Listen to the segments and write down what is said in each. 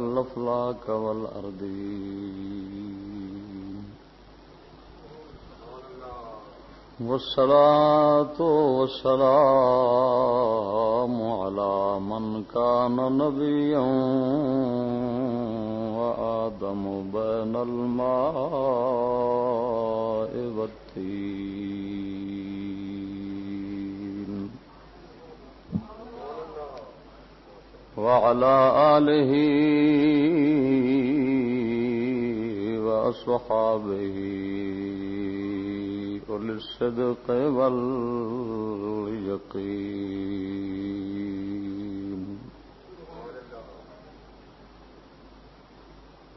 الأفلاك والأرضين والصلاة والسلام على من كان نبيا وآدم بين الماء والتين وعلى آله وأصحابه وللصدق واليقين.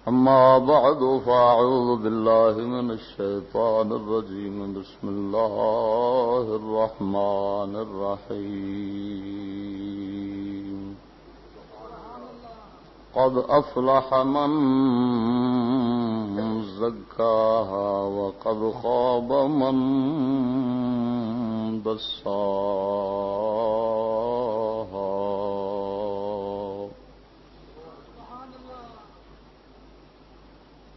أما بعد، فأعوذ بالله من الشيطان الرجيم. بسم الله الرحمن الرحيم. قد أفلح من زكاها وقد خاب من دساها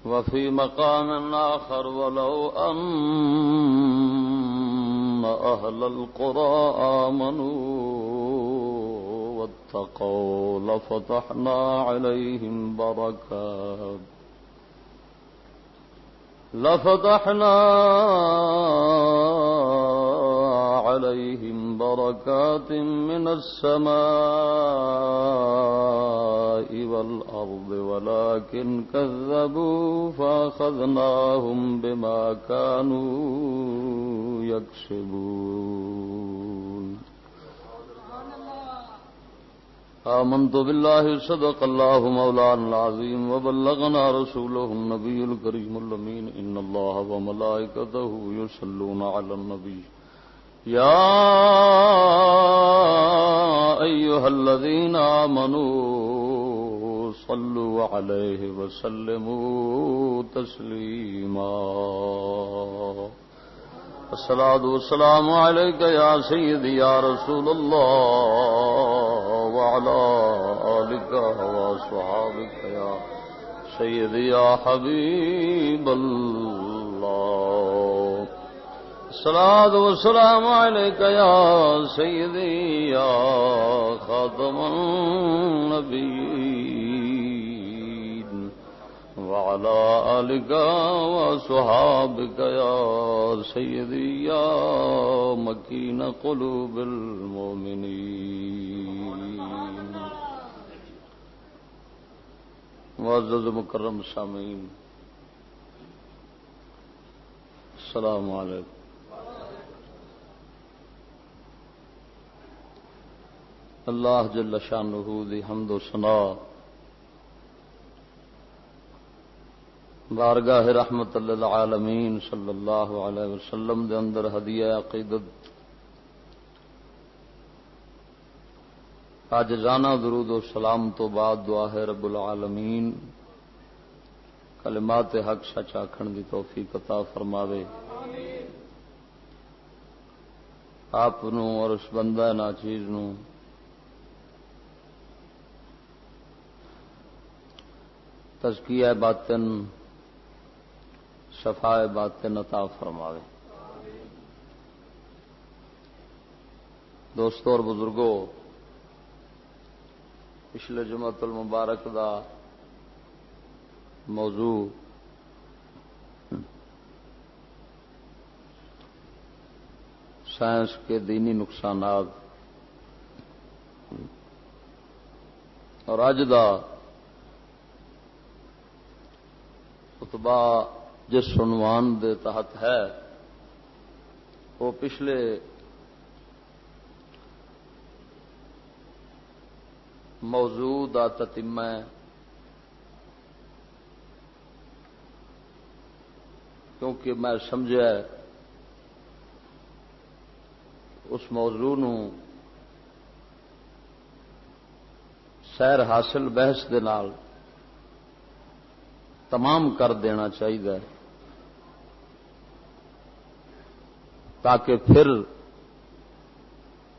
وفي مقام آخر ولو أن أهل القرى آمنوا. واتقوا لفتحنا عليهم بركات. لفتحنا عليهم بركات من السماء والأرض، ولكن كذبوا فأخذناهم بما كانوا يكسبون. آمنت بالله صدق الله مولانا العظيم وبلغنا رسوله النبي الكريم اللمين إن الله وملائكته يصلون على النبي يا أيها الذين آمنوا صلوا عليه وسلموا تسليما الصلاة والسلام عليك يا سيدي يا رسول الله وعلى آلك وصحابك يا سيدي يا حبيب الله. الصلاة والسلام عليك يا سيدي يا خاتم النبيين. وعلى آلك وصحابك يا سيدي يا مكين قلوب المؤمنين. معزز مکرم سامعین۔ السلام علیکم۔ اللہ جل شانہ دی حمد و ثنا۔ بارگاہ رحمت للعالمین صلی اللہ علیہ وسلم دے اندر ہدیہ عقیدت اج جانا درود و سلام تو بعد دعا ہے رب العالمین۔ کلمات حق سچ آخن دی توفیق عطا فرماوے۔ آپ اور اس بندہ نا چیز نو۔ تزکیہ باطن صفائے باطن عطا فرماوے۔ دوستو اور بزرگوں پچھلے جمعت المبارک دا موضوع۔ سائنس کے دینی نقصانات۔ اور اج دا خطبہ جس عنوان دے تحت ہے، وہ پچھلے موضوع دا تتمہ ہے۔ کیونکہ میں سمجھا اس موضوع نو سیر حاصل بحث دے نال تمام کر دینا چاہیے۔ تاکہ پھر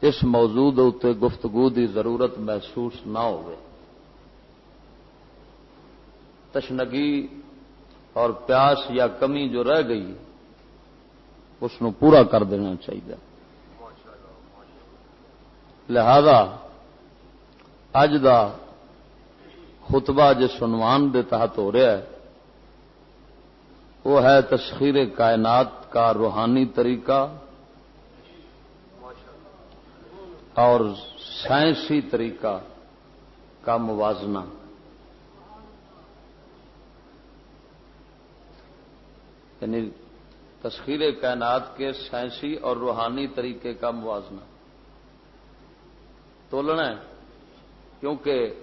اس موضوع اتنے گفتگو کی ضرورت محسوس نہ ہو تشنگی اور پیاس یا کمی جو رہ گئی، اس پورا کر دینا چاہیے۔ لہذا، اج دا خطبہ جس عنوان دے تحت ہو رہا ہے، وہ ہے تشخیر کائنات کا روحانی طریقہ۔ اور سائنسی طریقہ کا موازنہ۔ یعنی تشخیر کائنات کے سائنسی اور روحانی طریقے کا موازنہ۔ تولنا ہے، کیونکہ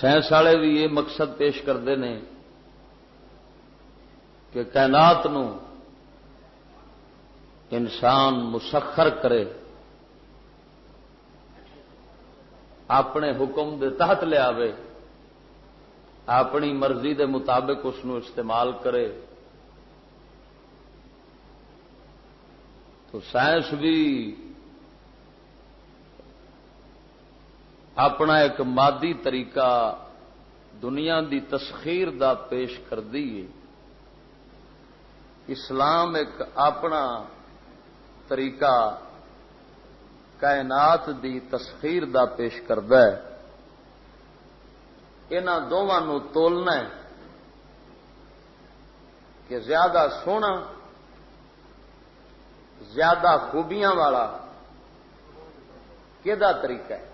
سائنس والے بھی یہ مقصد پیش کرتے ہیں کہ کائنات نو انسان مسخر کرے، اپنے حکم دے تحت لیا اپنی مرضی دے مطابق اس استعمال کرے۔ تو سائنس بھی اپنا ایک مادی طریقہ دنیا دی تسخیر دا پیش کر دی اسلام ایک اپنا طریقہ کائنات دی تسخیر دا پیش کرد ان دونوں تولنا کہ زیادہ سونا، زیادہ خوبیاں والا کہ طریقہ ہے؟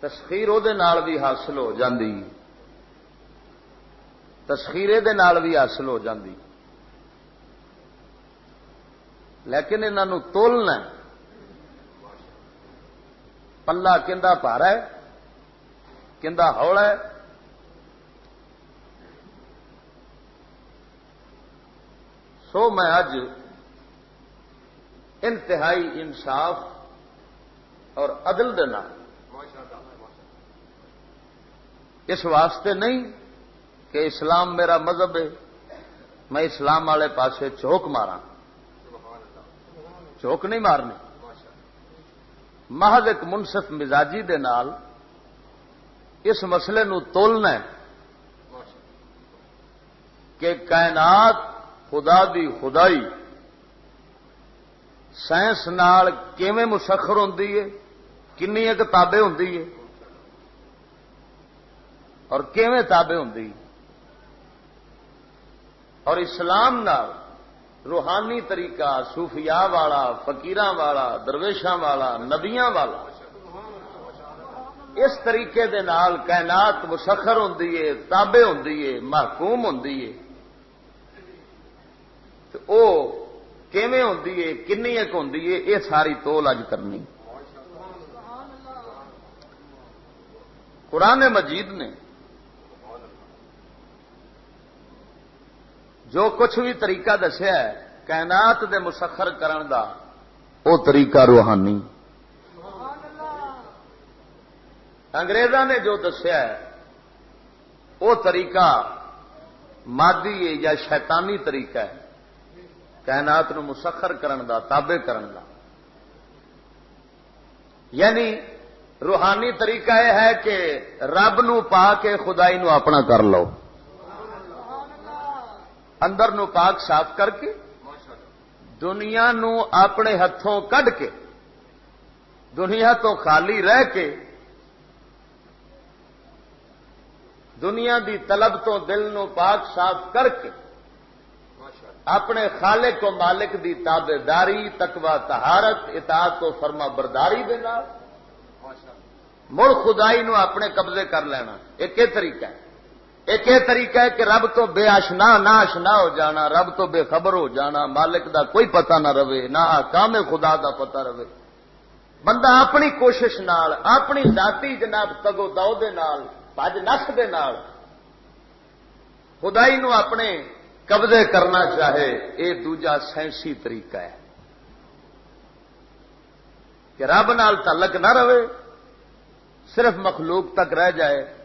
تسخیر وہ بھی حاصل ہو جاندی۔ تسخیر بھی حاصل ہو جاندی۔ لیکن انہوں تولنا پلا کھا پارا ہے کھا ہولا ہے۔ سو میں اج انتہائی انصاف اور عدل دینا اس واسطے نہیں کہ اسلام میرا مذہب ہے، میں اسلام والے پاسے چوک مارا چوک نہیں مارنی۔ محض ایک منصف مزاجی دے نال اس مسئلے نو تولنا ہے کہ کائنات خدا دی خدائی سائنس نال کیویں مسخر ہوں کنی کتابیں ہوں اور کیویں تابے ہوں اور اسلام نال روحانی طریقہ، صوفیاء والا فکیر والا، درویشاں والا، نبیاں والا۔ اس طریقے دے نال کائنات مسخر ہوں تابے ہوں محکوم ہوں کیویں ہوں کنی ایک ہوں یہ ساری تول اج کرنی۔ قرآن مجید نے جو کچھ بھی طریقہ دسیا ہے، کائنات دے مسخر کرن دا وہ طریقہ روحانی۔ انگریزاں نے جو دسیا ہے وہ طریقہ مادی ہے یا شیطانی طریقہ ہے۔ کائنات نو مسخر کرن دا، تابع کرن دا۔ یعنی روحانی طریقہ یہ ہے کہ رب نو پا کے خدائی نو اپنا کر لو۔ اندر نو پاک صاف کر کے دنیا نو اپنے ہاتھوں کڈ کے دنیا تو خالی رہ کے دنیا دی طلب تو دل نو پاک صاف کر کے اپنے خالق و مالک دی تابے داری تکوا تہارت اطاعت و فرما برداری دے مڑ خدائی نو اپنے قبضے کر لینا ایک طریقہ ہے؟ ایک یہ طریقہ ہے کہ رب تو بے آشنا نہ آشنا ہو جانا، رب تو بے خبر ہو جانا، مالک دا کوئی پتہ نہ رہے نہ کام خدا دا پتہ رہے۔ بندہ اپنی کوشش نال، اپنی ذاتی جناب تگو دو دے نال، بج نس دے نال خدائی نو اپنے قبضے کرنا چاہے یہ دوجا سائنسی طریقہ ہے۔ کہ رب نال تعلق نہ رہے، صرف مخلوق تک رہ جائے۔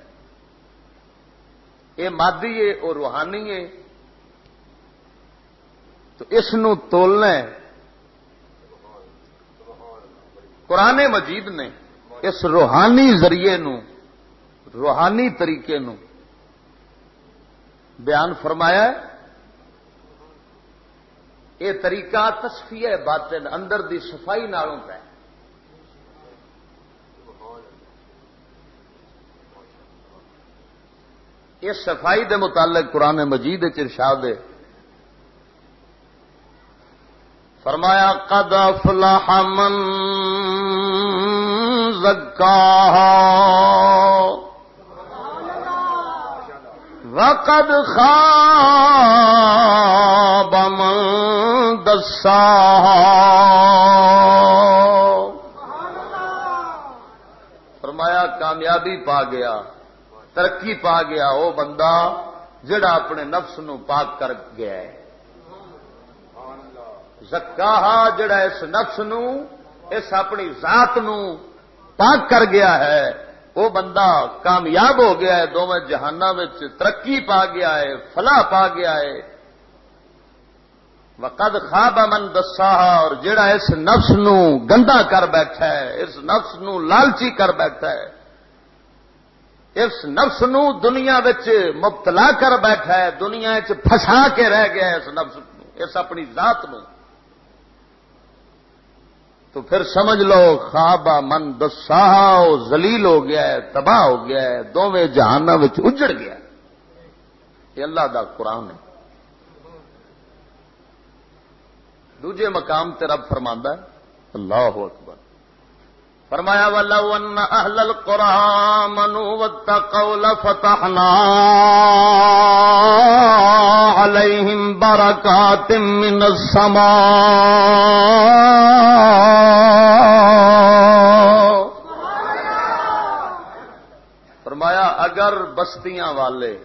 یہ مادی ہے اور روحانی ہے۔ تو اس تولنا قرآن مجید نے اس روحانی ذریعے نو، روحانی طریقے نو بیان فرمایا یہ طریقہ تصفیہ باطن اندر دی صفائی نالوں پہ اس صفائی دے متعلق قرآن مجید ارشاد ہے۔ فرمایا، قد افلح من زکاہا وقد خواب من دساہا فرمایا، کامیابی پا گیا۔ ترقی پا گیا وہ بندہ، جڑا اپنے نفس نو پاک کر گیا ہے۔ زکاہا جڑا اس نفس نو، اس اپنی ذات نو پاک کر گیا ہے، وہ بندہ کامیاب ہو گیا ہے، دونوں جہانوں ترقی پا گیا ہے، فلاح پا گیا ہے۔ وقد خواب من دسا اور جڑا اس نفس نو گندا کر بیٹھا ہے، اس نفس نو لالچی کر بیٹھا ہے۔ اس نفس نو دنیا مبتلا کر بیٹھا ہے، دنیا پھسا کے رہ گیا اس نفس اس اپنی ذات نو۔ تو پھر سمجھ لو خواب من دسا زلیل ہو گیا ہے، تباہ ہو گیا ہے دونوں جہان اجڑ گیا یہ اللہ دا قرآن ہے۔ دوجے مقام تے رب فرماندہ ہے، اللہ اکبر۔ فرمایا، ولو ان اهل القرى منوا واتقوا لفتحنا عليهم بركات من السماء۔ فرمایا، اگر بستیاں والے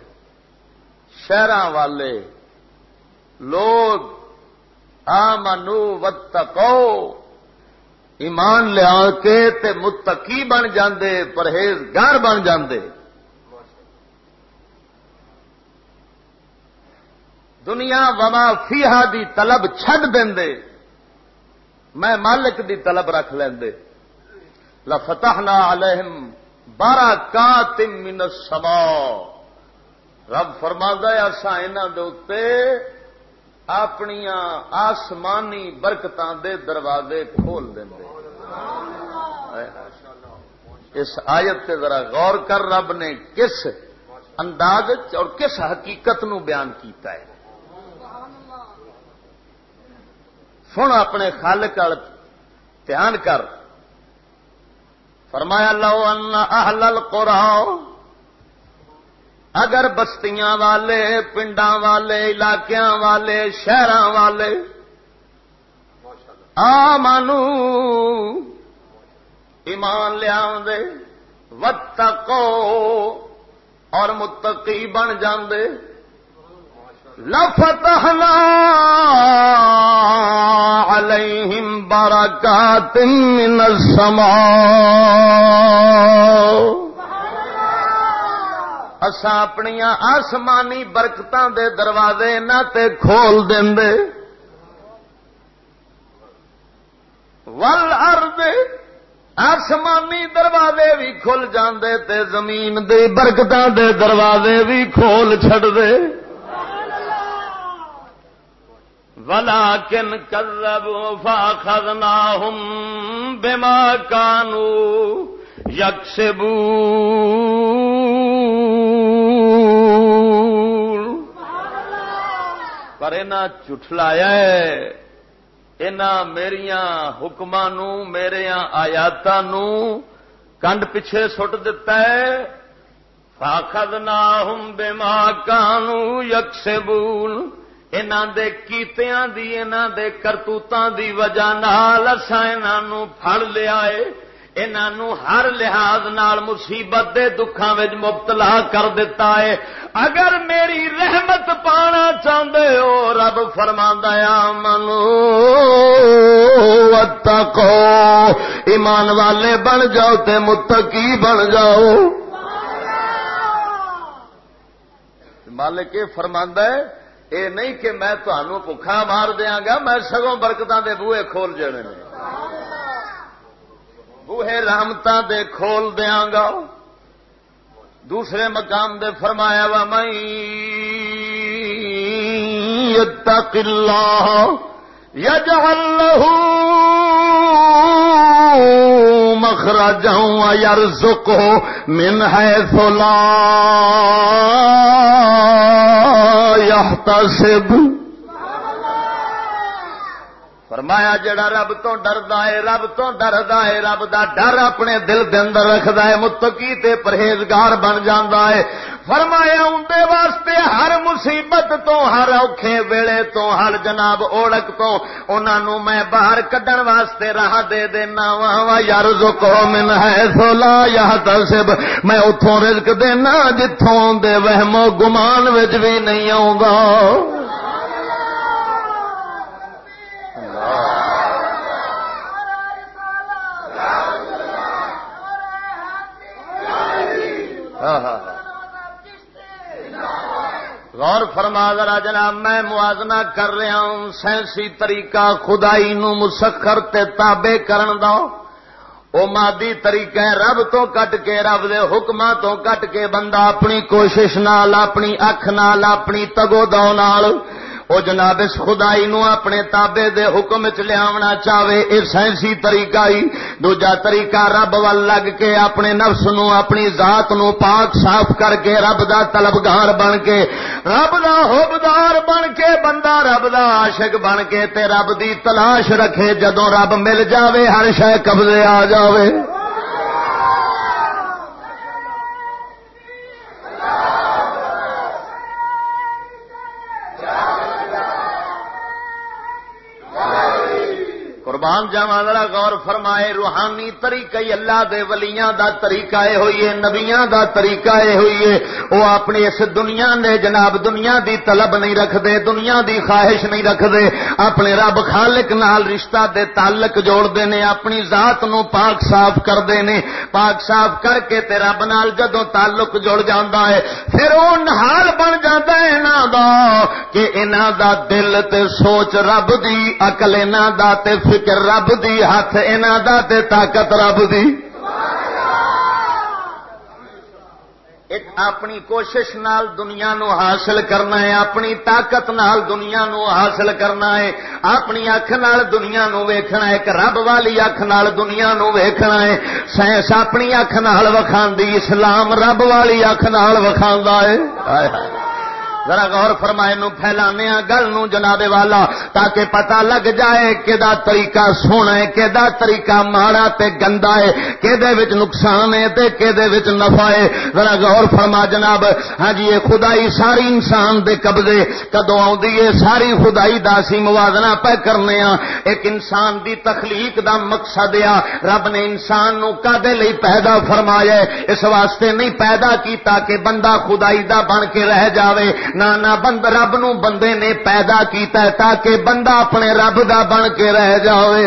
شہر والے لوگ آمنو واتقوا ایمان لیا کے تے متقی بن جاندے، پرہیزگار بن جاندے۔ دنیا وما فیہا دی طلب چھڈ دے میں مالک دی طلب رکھ لیندے لفتحنا علیہم بارہ کا من سما رب فرما ایسا انہوں دے اپنی آسمانی برکتاں دے دروازے کھول دیں اس آیت سے ذرا غور کر، رب نے کس انداز اور کس حقیقت نو بیان کیتا ہے۔ سن اپنے خالق دھیان کر۔ فرمایا، لو ان اہل القرآن اگر بستیاں والے پنڈا والے علاقوں والے شہر والے۔ آ مانو، ایمان لیا وتقو، اور متقی بن جاندے۔ لفتحنا علیہم برکات من السماء۔ اسا اپنی آسمانی برکتاں دے دروازے نہ تے کھول دیں ول ارد آسمانی دروازے بھی کھل جاندے تے زمین دے برکت دے دروازے بھی کھول چڑ دے ولا کن کرب فا خزنا ہوں پر انہیں چٹلایا ہے۔ میریا حکم میرے آیات کنڈ پیچھے سٹ دتا ہے۔ فاخد نہ ہوں بے ماں کانو یکس بول دے کیتیاں دی دے کرتوتاں دی وجہ نال انہوں پھڑ لیا ہے۔ انہوں ہر لحاظ نال مصیبت دے دکھاں وچ مبتلا کر دیتا ہے۔ اگر میری رحمت پانا چاہتے ہو، رب فرما دیا منو تکو ایمان والے بن جاؤ تے متقی بن جاؤ۔ مالک یہ فرما ہے، اے نہیں کہ میں تمہوں بخا مار دیا گا، میں سگوں برکتوں دے بوئے کھول جانے بوہے رحمتہ دے کھول دیاں گا۔ دوسرے مقام دے فرمایا وا میں يتق الله يجعل له مخرجا ويرزقه من حيث لا يحتسب فرمایا جڑا رب تو ڈردا ہے، رب تو ڈردا ہے، رب دا ڈر اپنے دل دے اندر رکھدا ہے، متقی تے پرہیزگار بن جاندا ہے۔ فرمایا اندے واسطے ہر مصیبت تو، ہر اوکھے ویلے تو، ہر جناب اوڑک تو، انہاں نو میں باہر کڈن واسطے راہ دے دینا وا وا یار زکو من ہے سولا یا تصب میں اتھوں رزق دینا جتھوں دے وہم و گمان وچ بھی نہیں آوندا ہاں, ہاں، ہاں، غور فرما ذرا جناب میں موازنہ کر رہا ہوں سائنسی طریقہ خدائی نو مسخر تے تابے کرن دا۔ او مادی طریقہ رب تو کٹ کے رب دے حکماں تو کٹ کے بندہ اپنی کوشش نال اپنی اکھ نال اپنی تگو دو نال وہ جناب اس خدائی نو اپنے تابے دے حکم چ لیا چاہے یہ سائنسی طریقہ ہی۔ دوجا طریقہ رب وال لگ کے اپنے نفس نو، اپنی ذات نو پاک صاف کر کے رب دا طلبگار بن کے، رب دا حبدار بن کے، بندہ رب دا عاشق بن کے تے رب دی تلاش رکھے جدو رب مل جاوے، ہر شہ قبضے آ جاوے۔ قربان جاوا ذرا غور فرمائے، روحانی طریقہ ہی اللہ دے ولیاں دا طریقہ اے ہوئی ہے نبیاں دا طریقہ اے ہوئی ہے او اپنی اس دنیا نے جناب، دنیا دی طلب نہیں رکھ دے دنیا دی خواہش نہیں رکھ دے اپنے رب خالق نال رشتہ دے تعلق جوڑ دے نے، اپنی ذات نو پاک صاف کر دے نے۔ پاک صاف کر کے تے رب نال جدوں تعلق جوڑ جاندا ہے پھر او نحال بن جاندا ہے انہاں دا، کہ انہاں دا دل تے سوچ رب دی، عقل انہاں دا تے فکر رب دی ہاتھ دا تے طاقت رب دی۔ ایک اپنی کوشش نال دنیا نو حاصل کرنا ہے، اپنی طاقت نال دنیا نو حاصل کرنا ہے۔ اپنی اکھ نال دنیا نو ویکھنا ہے، ایک رب والی اکھ نال دنیا نو ویکھنا ہے۔ سائنس اپنی اکھ نال وکھاندی، اسلام رب والی اکھ نال وکھاندا ہے۔ ذرا غور فرمائے، نو پھیلانے گل نو جناب والا، تاکہ پتہ لگ جائے کہ طریقہ سونا ہے کہ طریقہ ماڑا تے گندا ہے کہ نقصان ہے تے کہ نفع ہے۔ ذرا غور فرما جناب ہاں جی یہ خدائی ساری انسان دے قبضے کدو ہے، ساری خدائی دا سی موازنہ پہ کرنے ہاں۔ ایک انسان دی تخلیق دا مقصد آ رب نے انسان نو کدے لئی پیدا فرمایا اس واسطے نہیں پیدا کیتا کہ بندہ خدائی دا بن کے رہ جاوے۔ نانا بند رب نو بندے نے پیدا کیتا ہے تاکہ بندہ اپنے رب دا بن کے رہ جاوے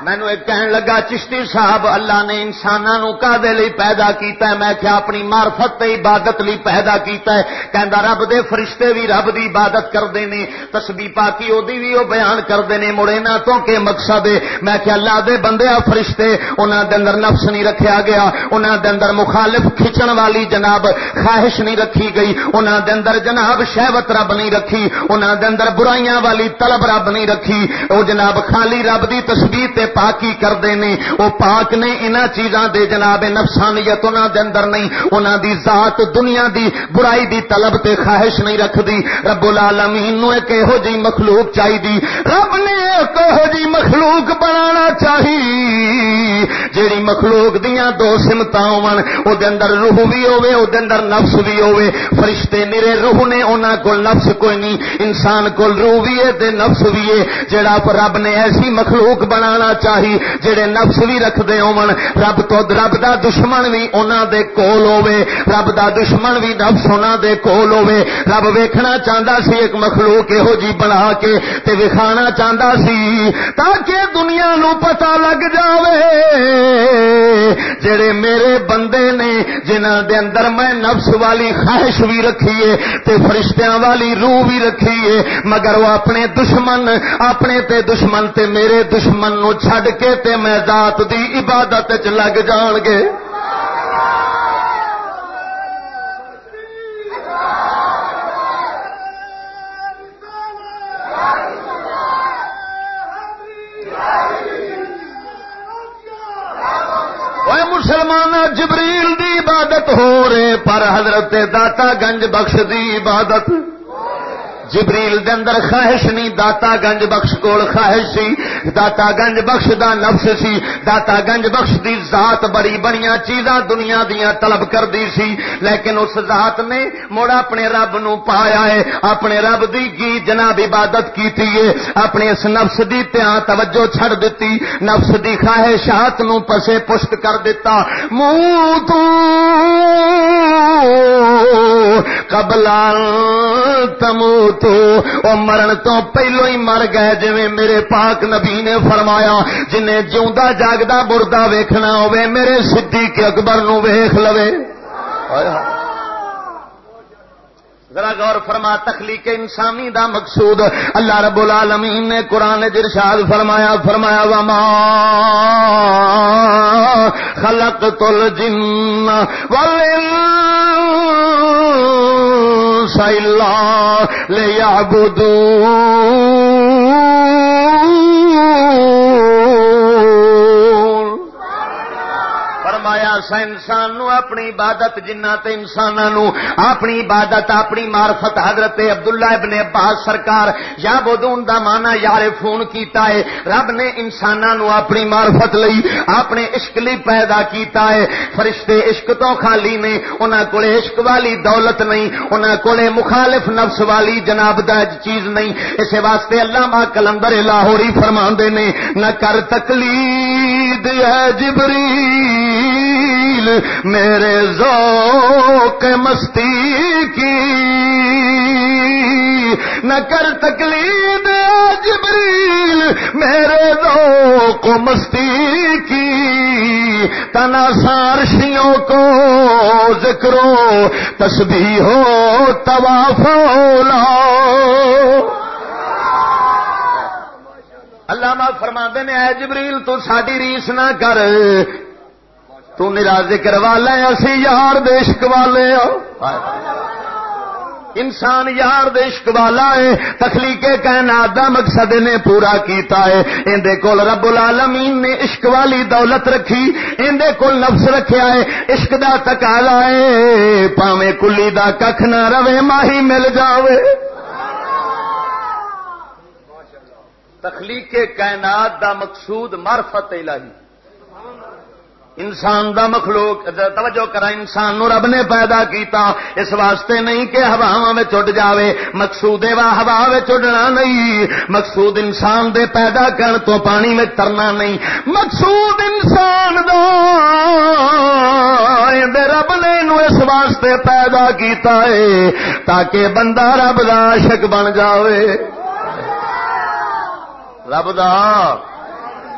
مینو ایک کہن لگا چشتی صاحب اللہ نے انسانوں کا پیدا کیتا ہے میں کیا اپنی مارفت تے عبادت لی پیدا کیتا ہے کہندا رب دے فرشتے بھی رب دی عبادت کرتے ہیں تسبی پاکی وہ بھی وہ بیان کرتے ہیں مڑے نہ تو کہ مقصد ہے میں کیا اللہ دے بندے فرشتے انہوں دے اندر نفس نہیں رکھا گیا انہوں دے اندر مخالف کھچن والی جناب خواہش نہیں رکھی گئی انہوں دے اندر جناب شہوت رب نہیں رکھی انہوں دے اندر برائیاں والی طلب رب نہیں رکھی وہ جناب خالی رب دی تصویر تے پاکی کرتے ہیں وہ پاک نے انہوں چیزاں دے جناب نفسانیت انہوں دے اندر نہیں انہوں دی ذات دنیا دی برائی دی طلب تے خواہش نہیں رکھتی رب العالمین نو ایک یہو جی مخلوق چاہیے رب نے ایک یہو جی مخلوق بنانا چاہیے جیڑی مخلوق دیاں دو سمت ہو اندر روح بھی ہوے او دے اندر نفس بھی ہوے فرشتے میرے روح نے انہوں کو نفس کوئی نہیں، انسان کو روح بھی ہے تے نفس بھی ہے۔ جڑا رب نے ایسی مخلوق بنانا چاہی، جڑے نفس بھی رکھتے ہون رب تو رب دا دشمن بھی انہوں دے کول ہوے رب دا دشمن بھی نفس انہوں دے کول ہوے رب ویکھنا چاہتا سی ایک مخلوق یہو جی بنا کے تے وکھانا چاہتا سی، تاکہ دنیا نو پتہ لگ جاوے۔ جڑے میرے بندے نے جنہ دے اندر میں نفس والی خواہش بھی رکھی ہے، تے فرشتیاں والی روح بھی رکھی ہے، مگر وہ اپنے دشمن، اپنے تے دشمن تے میرے دشمن نو چھڈ کے تے میں ذات دی عبادت چ لگ جان گے مسلمان جبریل دی عبادت ہو رہے، پر حضرت داتا گنج بخش دی عبادت۔ جبریل دے اندر خواہش نہیں، داتا گنج بخش کول خواہش سی۔ داتا گنج بخش دا نفس سی۔ داتا گنج بخش دی ذات بڑی بڑی چیزاں دنیا دیا طلب کر دی سی۔ لیکن اس ذات نے مڑ اپنے رب نو پایا ہے۔ اپنے رب دی کی جناب عبادت کی اپنے اس نفس دی تیاں توجہ چھڑ دیتی۔ نفس دی خواہشات نو پسے پشت کر دیتا۔ منہ تو قبلا تمو تو او مرن تو پہلو ہی مر گئے جی میرے پاک نبی نے فرمایا، جنہیں جیوا جاگتا بردا ویکھنا ہوے میرے سدھی کے اکبر نو ویخ لو ذرا غور فرما، تخلیق انسانی دا مقصود۔ اللہ رب العالمین نے قرآن جرشاد فرمایا فرمایا، وما خلق تل جن لیا لے فرمایا انسان نو، اپنی عبادت جنہ تے انسانوں اپنی عبادت، اپنی معرفت حضرت عبداللہ ابن عباس سرکار یا بدون دا مانا یار فون کیتا ہے۔ رب نے انسانوں اپنی معرفت لئی اپنے عشق لی پیدا کیتا ہے۔ فرشتے عشق تو خالی نے، انہاں کولے عشق والی دولت نہیں، انہاں کولے مخالف نفس والی جناب دا چیز نہیں۔ اس واسطے اللہ ما کلندر لاہوری فرماندے نے، نہ کر تقلید ہے جبریل میرے ذوق مستی کی۔ نہ کر تکلید جبریل میرے ذوق مستی کی۔ تنا سارشیوں کو ذکرو تسبیح ہو طواف اللہ فرما نے، اے جبریل تو ساری ریس نہ کر۔ تو میرا ذکر والے اسی یار دیشک والے انسان یار دیشک والا ہے، تخلیق کائنات دا مقصد نے پورا کیتا ہے۔ اندے کول رب العالمین نے عشق والی دولت رکھی اندے کول نفس رکھیا ہے، عشق دا تکالا ہے۔ پاویں کلی دا ککھ نہ روے ماہی مل جاوے۔ تخلیق کائنات دا مقصود معرفت الہی۔ انسان دا مخلوق، توجہ کرا، انسان نو رب نے پیدا کیتا۔ اس واسطے نہیں کہ ہوا میں چڈ جاوے، مقصود وا ہوا میں چڈنا نہیں۔ مقصود انسان دے پیدا کرن تو پانی میں ترنا نہیں۔ مقصود انسان دا دے رب نے نو اس واسطے پیدا کیتا ہے تاکہ بندہ رب دا عاشق بن جاوے۔ رب دا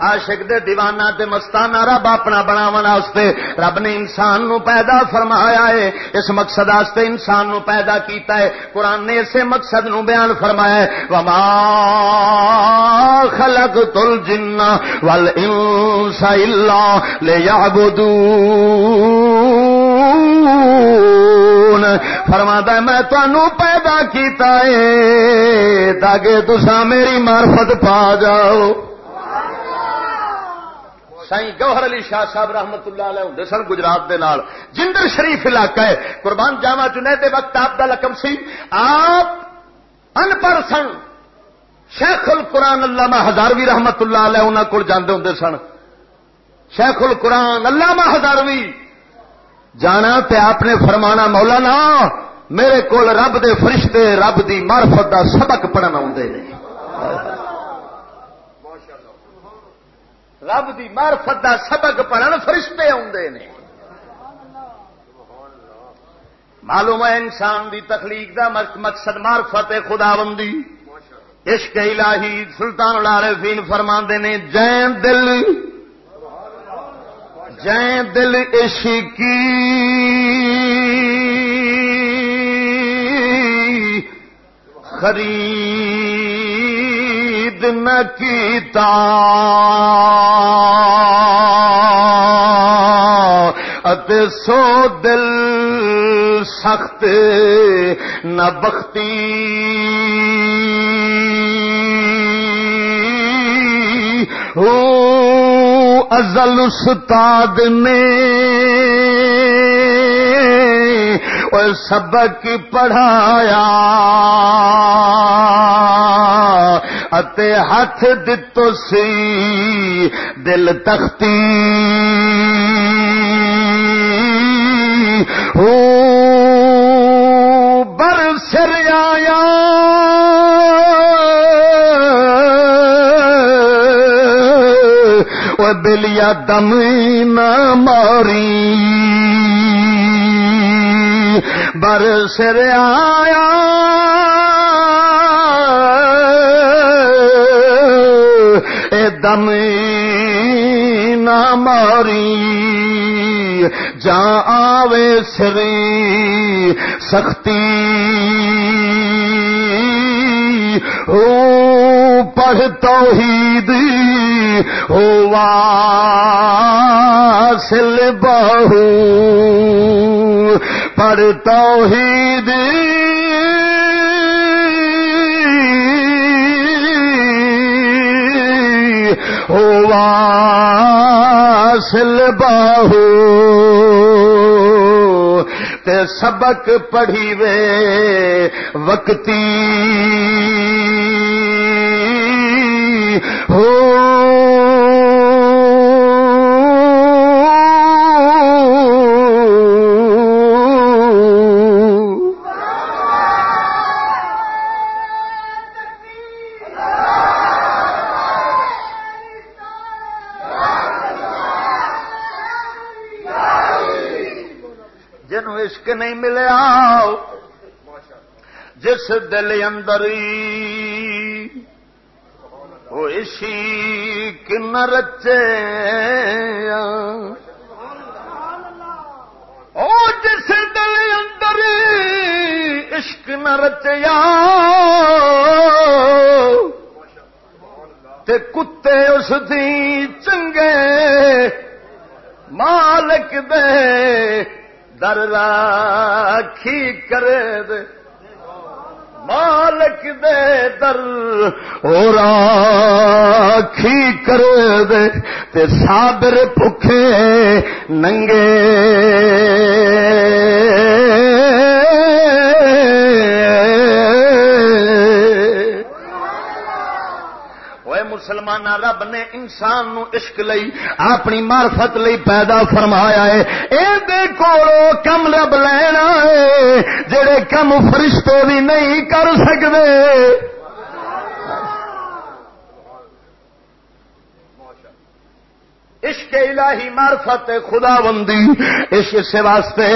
عاشق دے دیوانہ تے مستانہ رب اپنا بناون واسطے رب نے انسان نو پیدا فرمایا ہے، اس مقصد واسطے انسان نو پیدا کیتا ہے۔ قرآن نے اسے مقصد نو بیان فرمایا ہے۔ وما خلقت الجن والانس الا ليعبدون۔ فرما میں تنوع پیدا کیتا ہے، تاکہ تسا میری معرفت پا جاؤ۔ سائی گوہر علی شاہ صاحب رحمت اللہ علیہ ہوں سن گجرات دے نال۔ جندر شریف علاقہ ہے، قربان جاوا چنے وقت آپ کا لقب سی۔ آپ ان پڑھ سن۔ شیخ القرآن علامہ ہزاروی رحمت اللہ علیہ انہوں کو جانے ہوں سن۔ شیخ القرآن علامہ ہزاروی۔ جانا تے آپ نے فرمانا، مولانا، میرے کول رب دے فرشتے، رب دی معرفت دا سبق پڑھنا آ رب دی مارفت دا سبق پڑھن فرشتے آدھے نے۔ معلوم ہے انسان دی تخلیق دا مقصد مارفت خدا بندی عشق الہی سلطان العارفین فرما نے جین دل جین دل عشقی خرید۔ امید نہ اتے سو دل سخت نہ بختی۔ ازل استاد نے سبق پڑھایا۔ اتے ہاتھ دتو سی، دل تختی۔ ہو، بر سر آیا۔ بلیا دم نہ ماری۔ بر سر آیا۔ اے دم نہ ماری۔ جا آوے سری سختی۔ او پڑھ توحید۔ ہوا سل بہو۔ پڑھ توحید۔ ہوا سل بہو تے سبق پڑھی وے وقتی۔ جنوں نہیں ملیا جس دل اندر وہ عشق نہ رچے او جس دل اندر عشق نہ رچیا تے کتے اس دی چنگے مالک دے۔ در راکھی کرے دے۔ مالک دے در او راکھی کرے دے۔ تے صابر بھکھے ننگے۔ مسلمان رب نے انسان نو عشق لئی، اپنی معرفت لئی پیدا فرمایا ہے۔ اے دے کولو کم رب لینا ہے جڑے کم فرشتے بھی نہیں کر سکدے۔ عشق الہی معرفت خدا بندی اس واسطے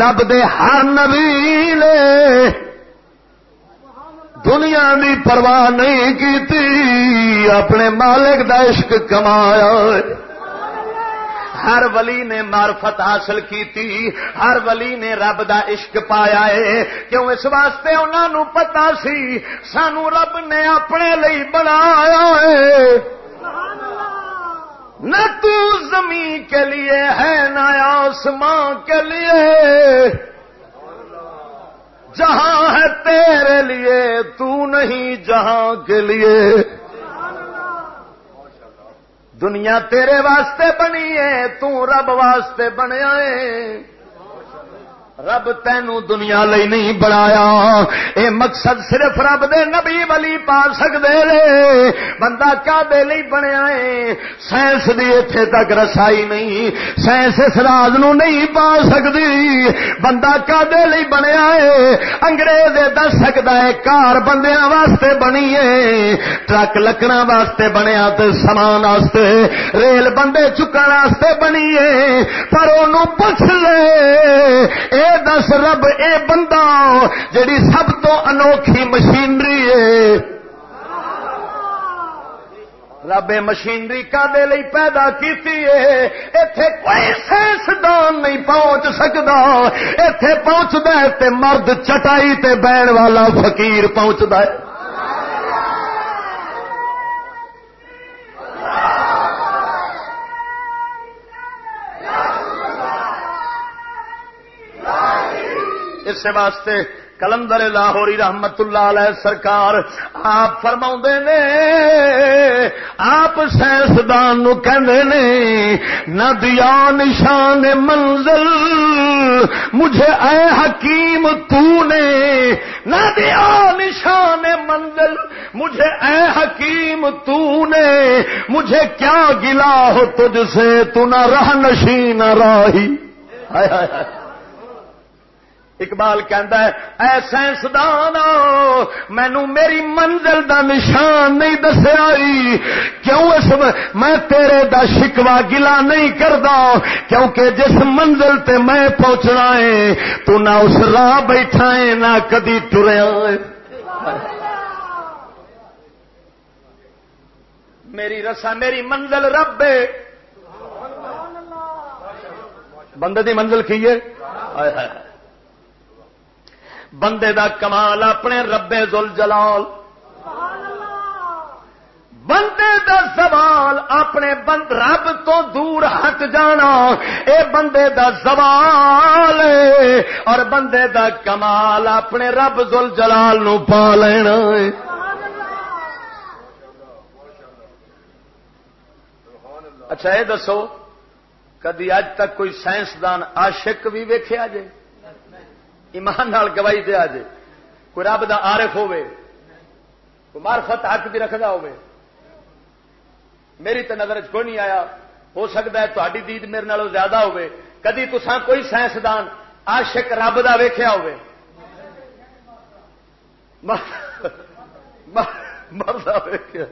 لب دے ہر نبی نے دنیا دی پرواہ نہیں کی اپنے مالک دا عشق کمایا۔ ہر ولی نے معرفت حاصل کی ہر ولی نے رب دا عشق پایا ہے۔ کیوں اس واسطے انہوں پتا سی سانو رب نے اپنے لئی بنایا ہے۔ نہ تو زمین کے لیے ہے، نہ آسمان کے لیے۔ جہاں ہے تیرے لیے، تو نہیں جہاں کے لیے۔ دنیا تیرے واسطے بنی ہے، تو رب واسطے بنیا ہے۔ رب تینو دنیا لئی نہیں بنایا۔ اے مقصد صرف رب دے نبی ولی پا سکتے رے بندہ کیا دے لئی بنیا ہے۔ سائنس دی اتنے تک رسائی نہیں۔ سائنس اس راز نو نہیں پا سکتی بندہ کا دے لئی بنیا ہے۔ انگریز دس سکتا ہے، کار بندیاں واسطے بنی ہے۔ ٹرک لکڑا واسطے بنیا تے سامان واسطے۔ ریل بندے چکن واسطے بنی ہے۔ پر انہوں پوچھ لے۔ اے دس رب اے بندہ جڑی سب تو انوکھی مشینری ہے رب مشینری کا لئی پیدا کیتی ہے ایتھے کوئی سائنسدان نہیں پہنچ سکتا ایتھے پہنچدا ہے تے مرد چٹائی تے بہن والا فقیر پہنچدا ہے۔ اس واسطے کلندر لاہوری رحمت اللہ علیہ سرکار، آپ فرما نے، آپ سائنسدان نے، نہ دیا نشان منزل، مجھے اے حکیم تو نے، نہ دیا نشان منزل، مجھے اے حکیم تو نے، مجھے کیا گلا ہو تجھ سے، تو نہ رہ نشین راہی اقبال ہے، اے سائنسدان مینو میری منزل دا نشان نہیں دسیا کیوں اس میں تیرے دا شکوا گلا نہیں کردا؟ کیونکہ جس منزل تے میں پہنچنا ہے، تو نہ اس راہ بیٹھا ہے، نہ کدی ٹریا میری رسا، میری منزل رب بندے دی منزل کی ہے؟ بندے دا کمال اپنے ربے زل جلال بندے دا سوال اپنے بند رب تو دور ہٹ جانا۔ اے بندے دا سوال اور بندے دا کمال اپنے رب زل جلال نو پا لینا۔ اچھا یہ دسو، کدی اج تک کوئی سائنسدان عاشق بھی ویخیا جائے ایمان نال گواہی دیا جے کوئی رب دا عارف ہوے کوئی مارفت حق بھی رکھدا ہوے میری تو نظر کوئی نہیں آیا۔ ہو سکتا ہے تاری دید میرے نالوں زیادہ ہوے کدی تسان کوئی سائنسدان عاشق رب دا ویخیا ہوے مردا ویخیا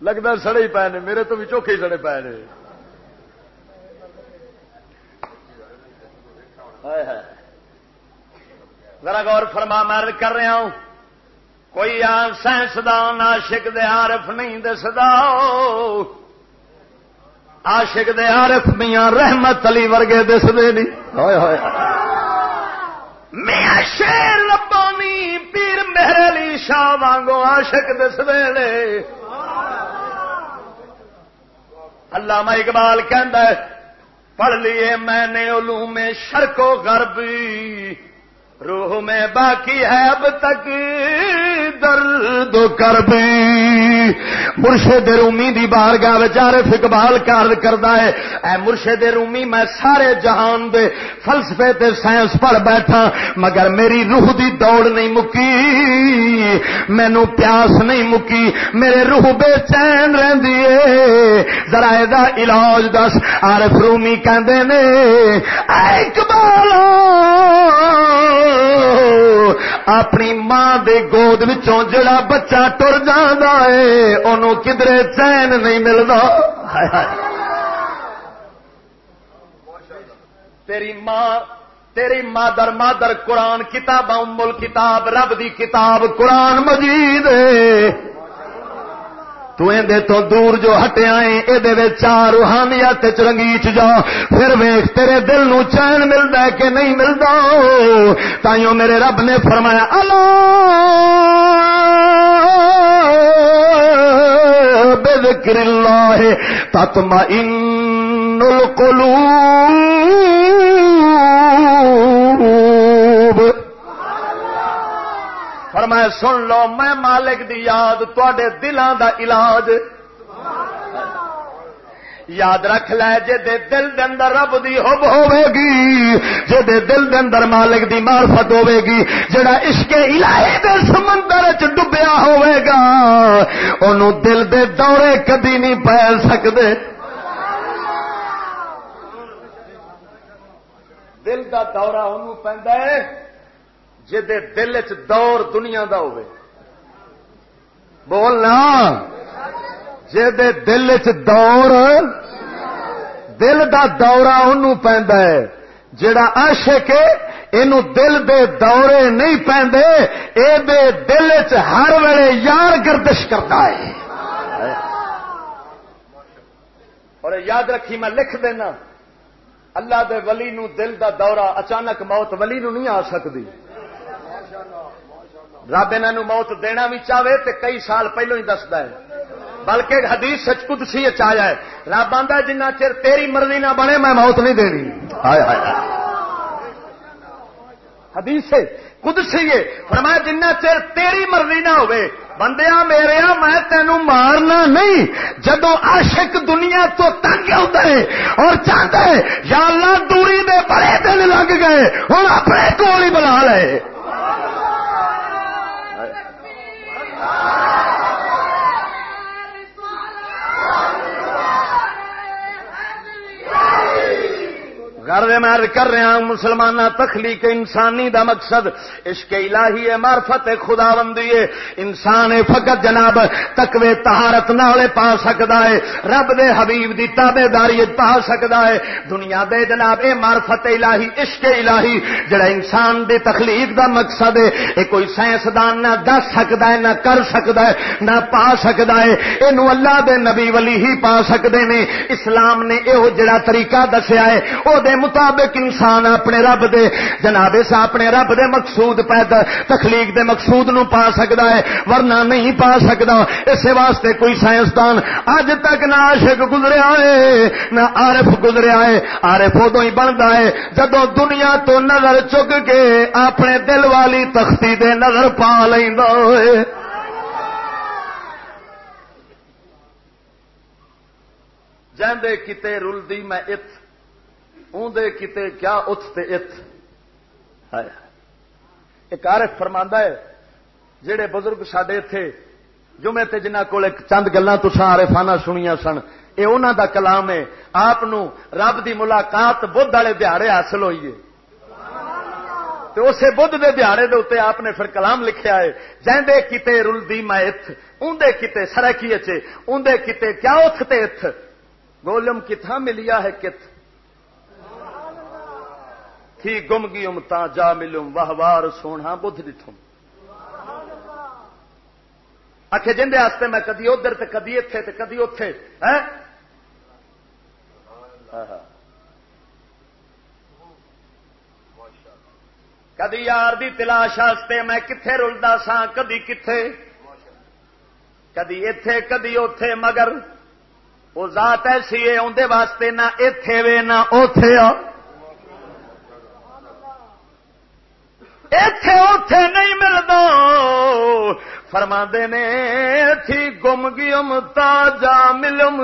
لگتا سڑے ہی پے نے، میرے تو بھی چوکھے ہی سڑے پے نے۔ ذرا غور فرما مر کر رہا ہوں، کوئی آن سائنسدان آشک دے عارف نہیں دسدا۔ آشک دے عارف میاں رحمت علی ورگے دسدے نہیں۔ ہوئے ہوئے میاں شیر ربانی پیر مہر علی شاہ وانگو عاشق دسدے نے۔ علامہ اقبال کہندا ہے پڑھ لیے میں نے علوم شرق و غرب روح میں باقی ہے اب تک درد کربی مرشد رومی دی بارگاہ بچارے فکبال کار کردا ہے۔ اے مرشد رومی، میں سارے جہان دے فلسفے تے سائنس پڑھ بیٹھا، مگر میری روح دی دوڑ نہیں مکی۔ مینو پیاس نہیں مکی، میرے روح بے چین رہندی ہے ذرا دا علاج دس، عارف رومی کہندے نے، اے اقبال! اپنی ماں دے گود وچوں جڑا بچہ ٹر جانا ہے انہوں کدرے چین نہیں ملتا تیری ماں، تیری مادر مادر قرآن کتاب امل کتاب، رب دی کتاب قرآن مجید تو اندے تو دور جو ہٹے آئے اے چار روحانیت چرنگیچ جا۔ پھر ویخ تیرے دل نو چین ملتا ہے کہ نہیں ملتا تائیوں میرے رب نے فرمایا اللہ بے ذکر اللہ تتما القلوب. فرمایا، سن لو، میں مالک دی یاد تے دلان دا علاج. یاد رکھ لے جے دے دل دے اندر رب دی حب ہوے گی جے دے دل دے اندر مالک دی معرفت ہوے گی جڑا عشق الہی دے سمندر وچ ڈبیا ہوے گا اونوں دل دے دورے کدی نہیں پے سکدے۔ دل دا دورہ اونوں پیندا ہے۔ دل چ دور دنیا دا ہوے بولنا دل چ دور، دل دا دورہ انہوں پیندا ہے۔ جڑا عاشق ہے، اینو دل دے دورے نہیں پیندے اے دے دل چ ہر ویلے یار گردش کرتا ہے۔ اور یاد رکھی میں لکھ دینا۔ اللہ دے ولی نو دل دا دورہ، اچانک موت ولی نو نہیں آ سکتی رب انہوں موت دینا بھی چاہے تو کئی سال پہلو ہی دستا ہے۔ بلکہ حدیث سچ آیا ہے رب آتا جنہ چر تیری مرضی نہ بنے، میں موت نہیں دینی۔ ہائے ہائے حدیث ہے، قدسی ہے۔ فرمایا جنہ چر تیری مرضی نہ ہوئے بندیا میرے میں تینوں مارنا نہیں۔ جدو عاشق دنیا تو تنگ ہوتا ہے اور چاہتا ہے، یا اللہ دوری دے بڑے دن لگ گئے، ہوں اپنے کول ہی بلا لے۔ گھر میں کر رہا ہوں مسلمان تخلیق انسانی دا مقصد عشق الہی ہے، معرفت خدا بندی ہے۔ انسان فقط جناب تکوے تہارت نالے پا سکتا ہے، رب دے حبیب دی تابے داری پا سکتا ہے۔ دنیا دے جناب، اے معرفت الہی، عشق الہی، جڑا انسان دے تخلیق دا مقصد ہے یہ کوئی سائنسدان نہ دس سکتا ہے، نہ کر سکتا ہے، نہ پا سکتا ہے۔ یہ اللہ دے نبی ولی ہی پا سکتے نے۔ اسلام نے یہ جڑا طریقہ دسیا ہے، او دے وہ مطابق انسان اپنے رب دے، جناب سا اپنے رب دے مقصود پیدا، تخلیق دے مقصود نو پا سکتا ہے، ورنہ نہیں پا سکتا اس واسطے کوئی سائنسدان اج تک نہ عاشق گزریا ہے، نہ عارف گزریا ہے۔ عارف ادو ہی بنتا ہے جدو دنیا تو نظر چک کے اپنے دل والی تختی دے نظر پا لینا ہے۔ جاندے کتے رلدی میں ات۔ اندے کتے کیا ات تے ات ایک عارف فرماندا ہے جڑے بزرگ سڈے اتے جمعے تے جنہ کول چند گلا تسا عارفانہ سنیا سن یہ انہوں دا کلام ہے، آپ رب دی ملاقات بدھ والے دہاڑے حاصل ہوئی ہے۔ تو اسے بدھ دے دہاڑے دے اتنے آپ نے پھر کلام لکھیا ہے جہدے کتے رلدی میت اندے کتے سرکی اچے اندے کتے کیا اتھ تے اتھ۔ گولم کتھا ملیا ہے کت تھی گم گیم تا جا ملوم واہ وار سونا، بدھ دتھم آخ جن میں کدی ادھر تو کدی اتے تو کدی اتے ہاں، ہاں۔ کدی یار دی تلاش واسطے میں کتنے رلدا سا کدی کتنے کدی اتے کدی اتے مگر وہ ذات ایسی ہے اندر واسطے نہ اتے وے نہ اتے آ۔ اتے اتے نہیں ملتا فرما نے تھی گم گیم جا ملم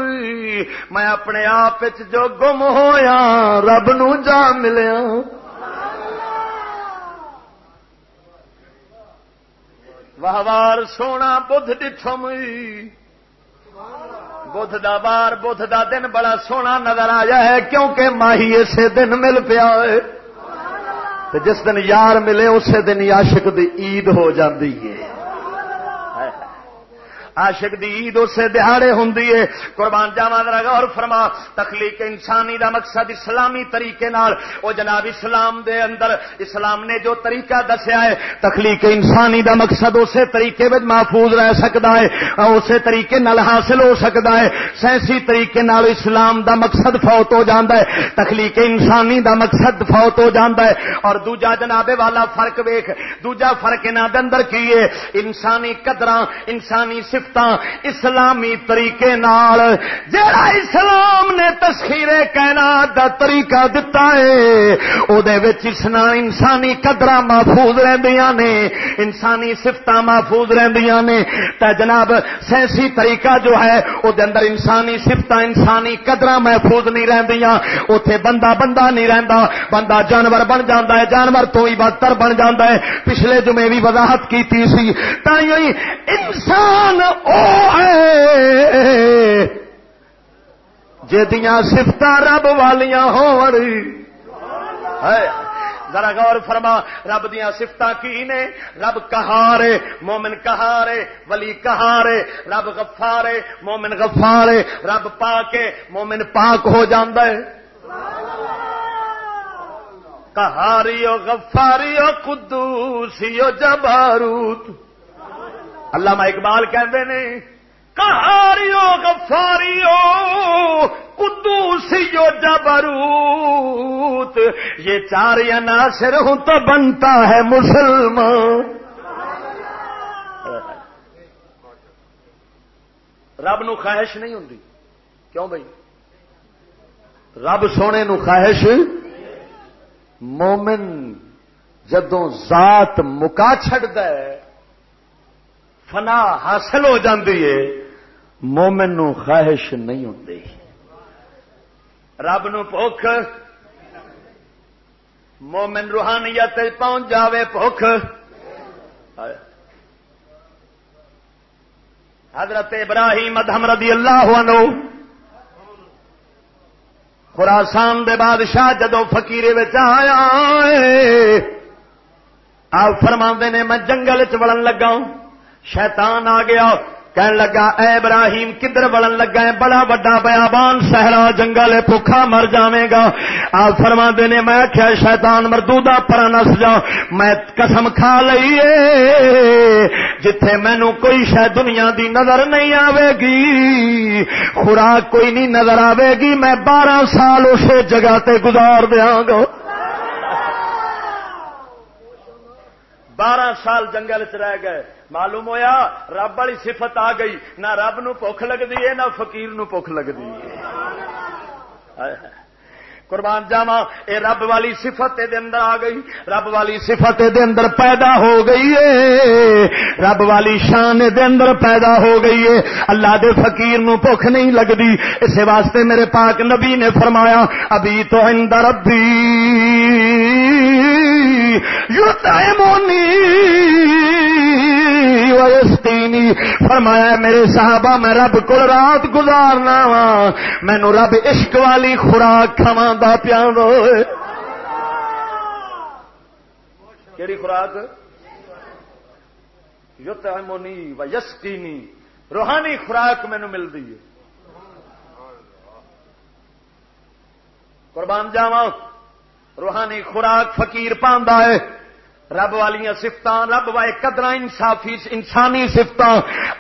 میں اپنے آپ جو گم ہویا، رب نو جا ملیا۔ واہ وار سونا بدھ ڈٹھم بدھ دا بار بدھ دا دن بڑا سونا نظر آیا ہے، کیونکہ ماہی اسے دن مل پیا ہے۔ جس دن یار ملے اسی دن عاشق دی عید ہو جاتی ہے۔ عاشق دی عید اسے دہاڑے ہوں قربان جاوا غور فرما۔ تخلیق انسانی دا مقصد اسلامی طریقے نال۔ او جناب اسلام دے اندر، اسلام نے جو طریقہ دسیا ہے، تخلیق انسانی دا مقصد اسی طریقے میں محفوظ رہ سکتا ہے اسی طریقے نال حاصل ہو سکتا ہے۔ سائنسی طریقے نال اسلام دا مقصد فوت ہو جاتا ہے۔ تخلیق انسانی دا مقصد فوت ہو جاتا ہے۔ اور دوجا جناب والا فرق ویخ دوجا فرق انہوں دے اندر کی ہے؟ انسانی قدر انسانی صفت سفت اسلامی طریقے نال۔ جڑا اسلام نے تسخیر کائنات دا طریقہ دتا ہے، او دے وچ انسانی قدر محفوظ رہندیاں نے، انسانی سفت محفوظ رہندیاں نے۔ تے جناب سائنسی طریقہ جو ہے، او دے اندر انسانی سفت انسانی قدر محفوظ نہیں رہندیاں۔ اوتھے بندہ بندہ نہیں رہندا، بندہ جانور بن جاندا ہے، جانور تو ہی بدتر بن جاندا ہے۔ پچھلے جمعے بھی وضاحت کیتی سی۔ تائیں انسان جدیاں سفت رب والیاں ہو ذرا غور فرما، رب دیا سفت کی نے؟ رب کہارے مومن کہارے ولی کہارے رب غفارے مومن غفارے رب پاکے مومن پاک ہو جاندے کہاری غفاری قدوسی جباروت۔ اللہ اقبال کہندے نے کہاریو غفاریو قدوسیو جبروت، یہ چار عناصر ہوں تو بنتا ہے مسلمان۔ رب نو خواہش نہیں ہوں کیوں بھائی؟ رب سونے نو خواہش مومن جدوں ذات مکا چڈ فنا حاصل ہو جاتی ہے، مومن نو خواہش نہیں ہوتی رب نو بخ مومن روحانیت پہنچ جاوے بخ حضرت ابراہیم ادہم رضی اللہ عنہ، خراسان دے بادشاہ جدو فکیری آیا، آپ فرما نے، میں جنگل چڑن لگا شیطان آ گیا۔ کہن لگا، اے ابراہیم، کدھر بڑن لگا ہے؟ بڑا بڑا بیابان سہرا جنگل بھوکھا مر جاوے گا۔ آپ فرما نے، میں آخیا شیطان مردودا پر نس جا میں قسم کھا لئیے جتھے مینو کوئی شاید دنیا دی نظر نہیں آئے گی، خوراک کوئی نہیں نظر آئے گی۔ میں بارہ سال اسے جگہ تے گزار دیا گا۔ بارہ سال جنگل چ رہ گئے۔ معلوم ہویا رب والی صفت آ گئی، نہ رب نو لگتی ہے، نہ فقیر نو لگتی ہے۔ قربان جاوا اے رب والی صفت دے اندر آ گئی۔ رب والی صفت دے اندر پیدا ہو گئی ہے۔ رب والی شان دے اندر پیدا ہو گئی ہے۔ اللہ دے فقیر نو بخ نہیں لگتی اس واسطے میرے پاک نبی نے فرمایا، ابھی تو اندر ربی۔ یو مونی ویستینی فرمایا، میرے صحابہ، میں رب کو رات گزارنا وا مینو رب عشق والی خوراک کھوا پیا کہڑی خوراک؟ یوت مونی و یسکینی روحانی خوراک مینو ملتی ہے۔ قربان جاوا روحانی خوراک فقیر پاندا ہے۔ رب والی سفت رب وائے قدر انصافی، انسانی سفت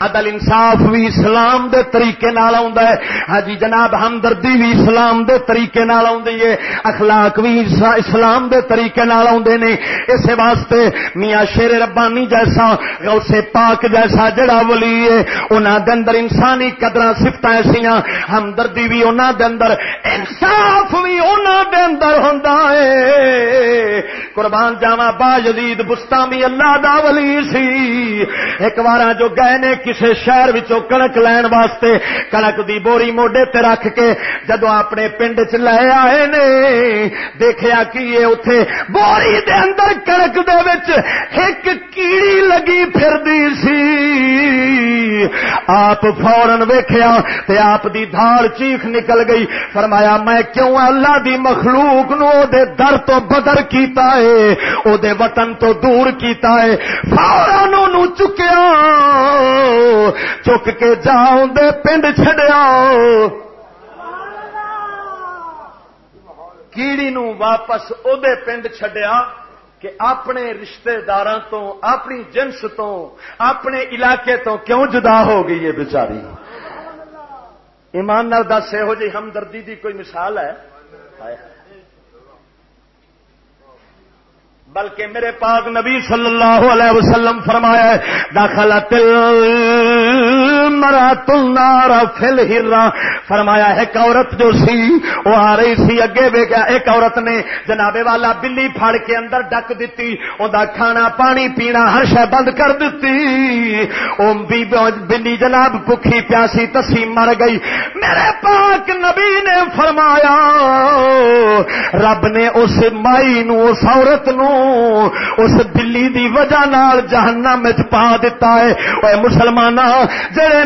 عدل انصاف بھی اسلام دے طریقے نال ہے۔ ہاں جی جناب ہمدردی بھی اسلام دے طریقے نال ہے۔ اخلاق بھی اسلام دے طریقے نال نے۔ اس واسطے میاں شیر ربانی جیسا اسے پاک جیسا جڑا ولی ہے انہوں دے اندر انسانی قدر سفت ایسا ہمدردی بھی انہوں دے اندر، انصاف بھی انہوں دے اندر ہوں قربان جاوا باج یزید بستامی اللہ دا ولی سی۔ ایک بار جو گئے نے کسی شہر کنک لین واسطے کنک دی بوری موڈے تے رکھ کے جدو اپنے پنڈ چ لے آئے نے دیکھا کی اتے بوری دے اندر کنک دے وچ ایک کیڑی لگی پھر دی سی۔ آپ فورن ویخیا تے آپ دی دھار چیخ نکل گئی۔ فرمایا، میں کیوں اللہ دی مخلوق نو دے در تو بدر کیتا ہے؟ او دے وطن تو دور کیتا ہے۔ نو چکیا، چک کے جاؤ دے پنڈ چڈیا کیڑی نو واپس او دے پنڈ چڈیا کہ اپنے رشتے دار تو، اپنی جنس تو، اپنے علاقے تو کیوں جدا ہو گئی ہے بچاری ایمان دس یہو جی ہمدردی دی کوئی مثال ہے؟ بلکہ میرے پاک نبی صلی اللہ علیہ وسلم فرمایا داخلہ تل مرا تلنار فل ہرا۔ فرمایا ایک عورت جو سی، وہ آ رہی سی، اگے وے ایک عورت نے جناب والا بلی پھڑ کے اندر ڈک دیتی دا کھانا پانی پینا ہر شہ بند کر دیتی او بلی جناب بکھی پیاسی تسی مر گئی۔ میرے پاک نبی نے فرمایا، رب نے اس مائی نو، اس عورت نو، اس بلی دی وجہ نال جہنم پا دیتا ہے۔ اے مسلمان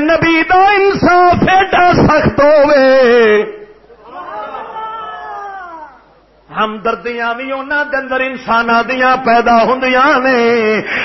نبی دا انصاف ایڈا سخت ہوے ہمدردیاں بھی انہوں دے اندر انسان دیا پیدا ہوں نے،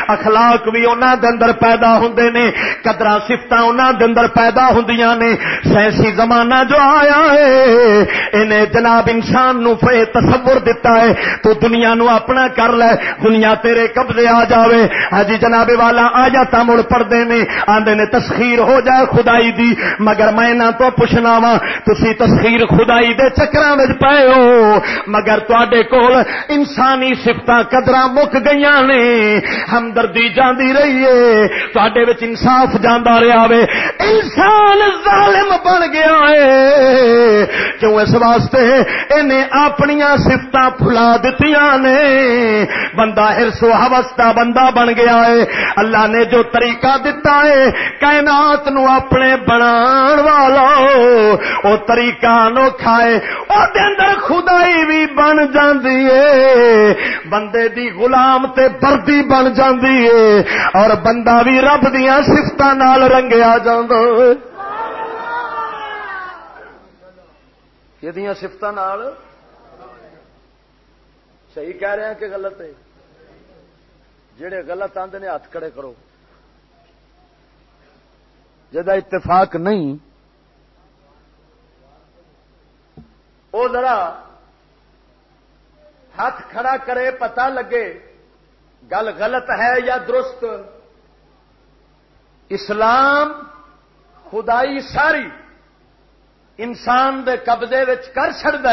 اخلاق بھی انہوں دے اندر پیدا ہوں نے قدر سفت انہوں دے اندر پیدا ہوں نے۔ سائنسی زمانہ جو آیا ہے، انہیں جناب انسان نو فے تصور دیتا ہے، تو دنیا نو اپنا کر لے، دنیا تیرے قبضے آ جاوے۔ ہجی جناب والا، آ جاتا مڑ پڑتے نے آدھے نے تسخیر ہو جائے خدائی دی۔ مگر میں نہ تو پوچھنا وا تھی تسخیر خدائی دے چکر پے ہو، مگر اگر تے کول انسانی سفت قدر مک گئی نے۔ ہمدردی جاندی رہی ہے تے انصاف جانا رہا وے۔ انسان ظالم بن گیا ہے کیوں اس واسطے؟ انہیں اپنی سفت پلا دیتی نے۔ بندہ ہرسو ہوستا بندہ بن گیا ہے اللہ نے جو طریقہ دتا ہے کائنات نو اپنے بنا والا، او طریقہ انوکھا ہے او دے اندر خدائی بھی بن بن جاندی ہے بندے دی غلام تے بردی بن جاندی ہے اور بندہ بھی رب دیاں صفتاں نال رنگیا جاندا ہے یہ سفت صحیح کہہ رہے ہیں کہ غلط ہے جڑے غلط آندے نے ہاتھ کھڑے کرو جدا اتفاق نہیں وہ ذرا ہاتھ کھڑا کرے پتا لگے گل غلط ہے یا درست۔ اسلام خدائی ساری انسان دے قبضے کر چڑد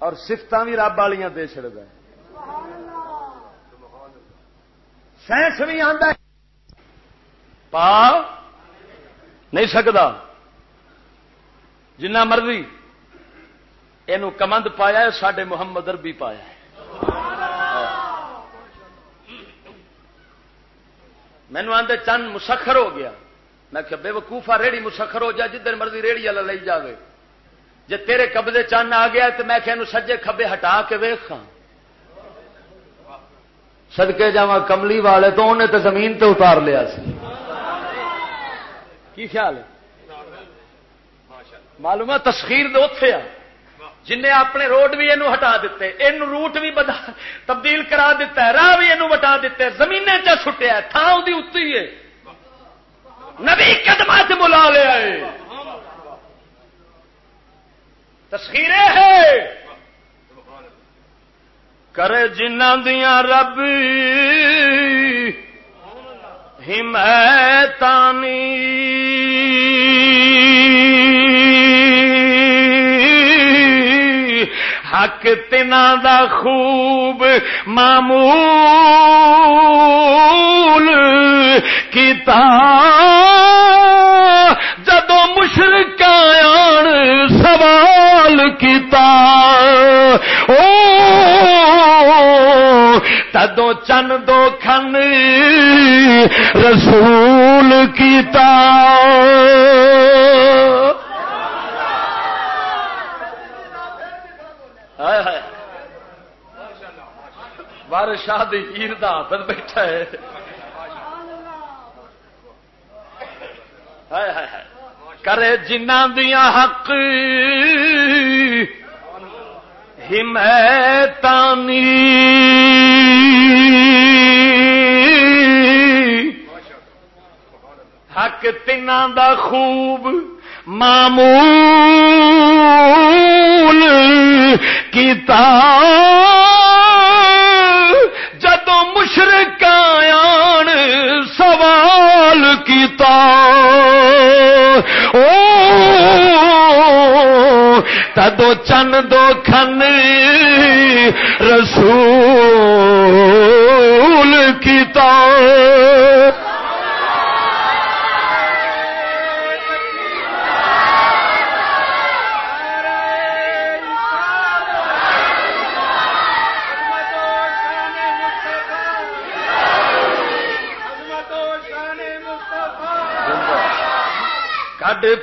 اور سفت بھی رب والیاں دے چڑد سائنس بھی آتا پا نہیں سکتا جنہ مرضی یہ کمند پایا ہے سڈے محمد اربی پایا ہے۔ مینو آدھے چند مسخر ہو گیا۔ میں کہ بے وقوفا ریڑی مسخر ہو جائے جدھر مرضی ریڑی والا لے جائے جی تیرے قبضے چند آ گیا تو میں کہ سجے کبے ہٹا کے ویخ سدکے جا کملی والے تو انہیں تو زمین تے اتار لیا سی۔ کی خیال ہے؟ معلوم ہے تسخیر اتے آ۔ جن اپنے روڈ بھی یہ ہٹا دیتے یہ روٹ بھی بدا، تبدیل کرا دیتا ہے، راہ بھی یہ وٹا دیتے زمین چ چھٹیا تھان دی اتری ہے۔ نبی قدم سے بلا لیا ہے ہے۔ کرے جنہ دیا رب ہمتانی۔ حق تنا دا خوب معمول کیتا۔ جدو مشرق سوال کیتا۔ او تدو چن دو کھن رسول کیتا۔ بار شاہ ہیر دا حافظ بیٹھا ہے۔ کرے جنہ دیا حق۔ ہمتانی۔ حق تین دا خوب معمول۔ کیتا جدو سوال کیتا۔ او تدو چن دو کھن رسول کیتا۔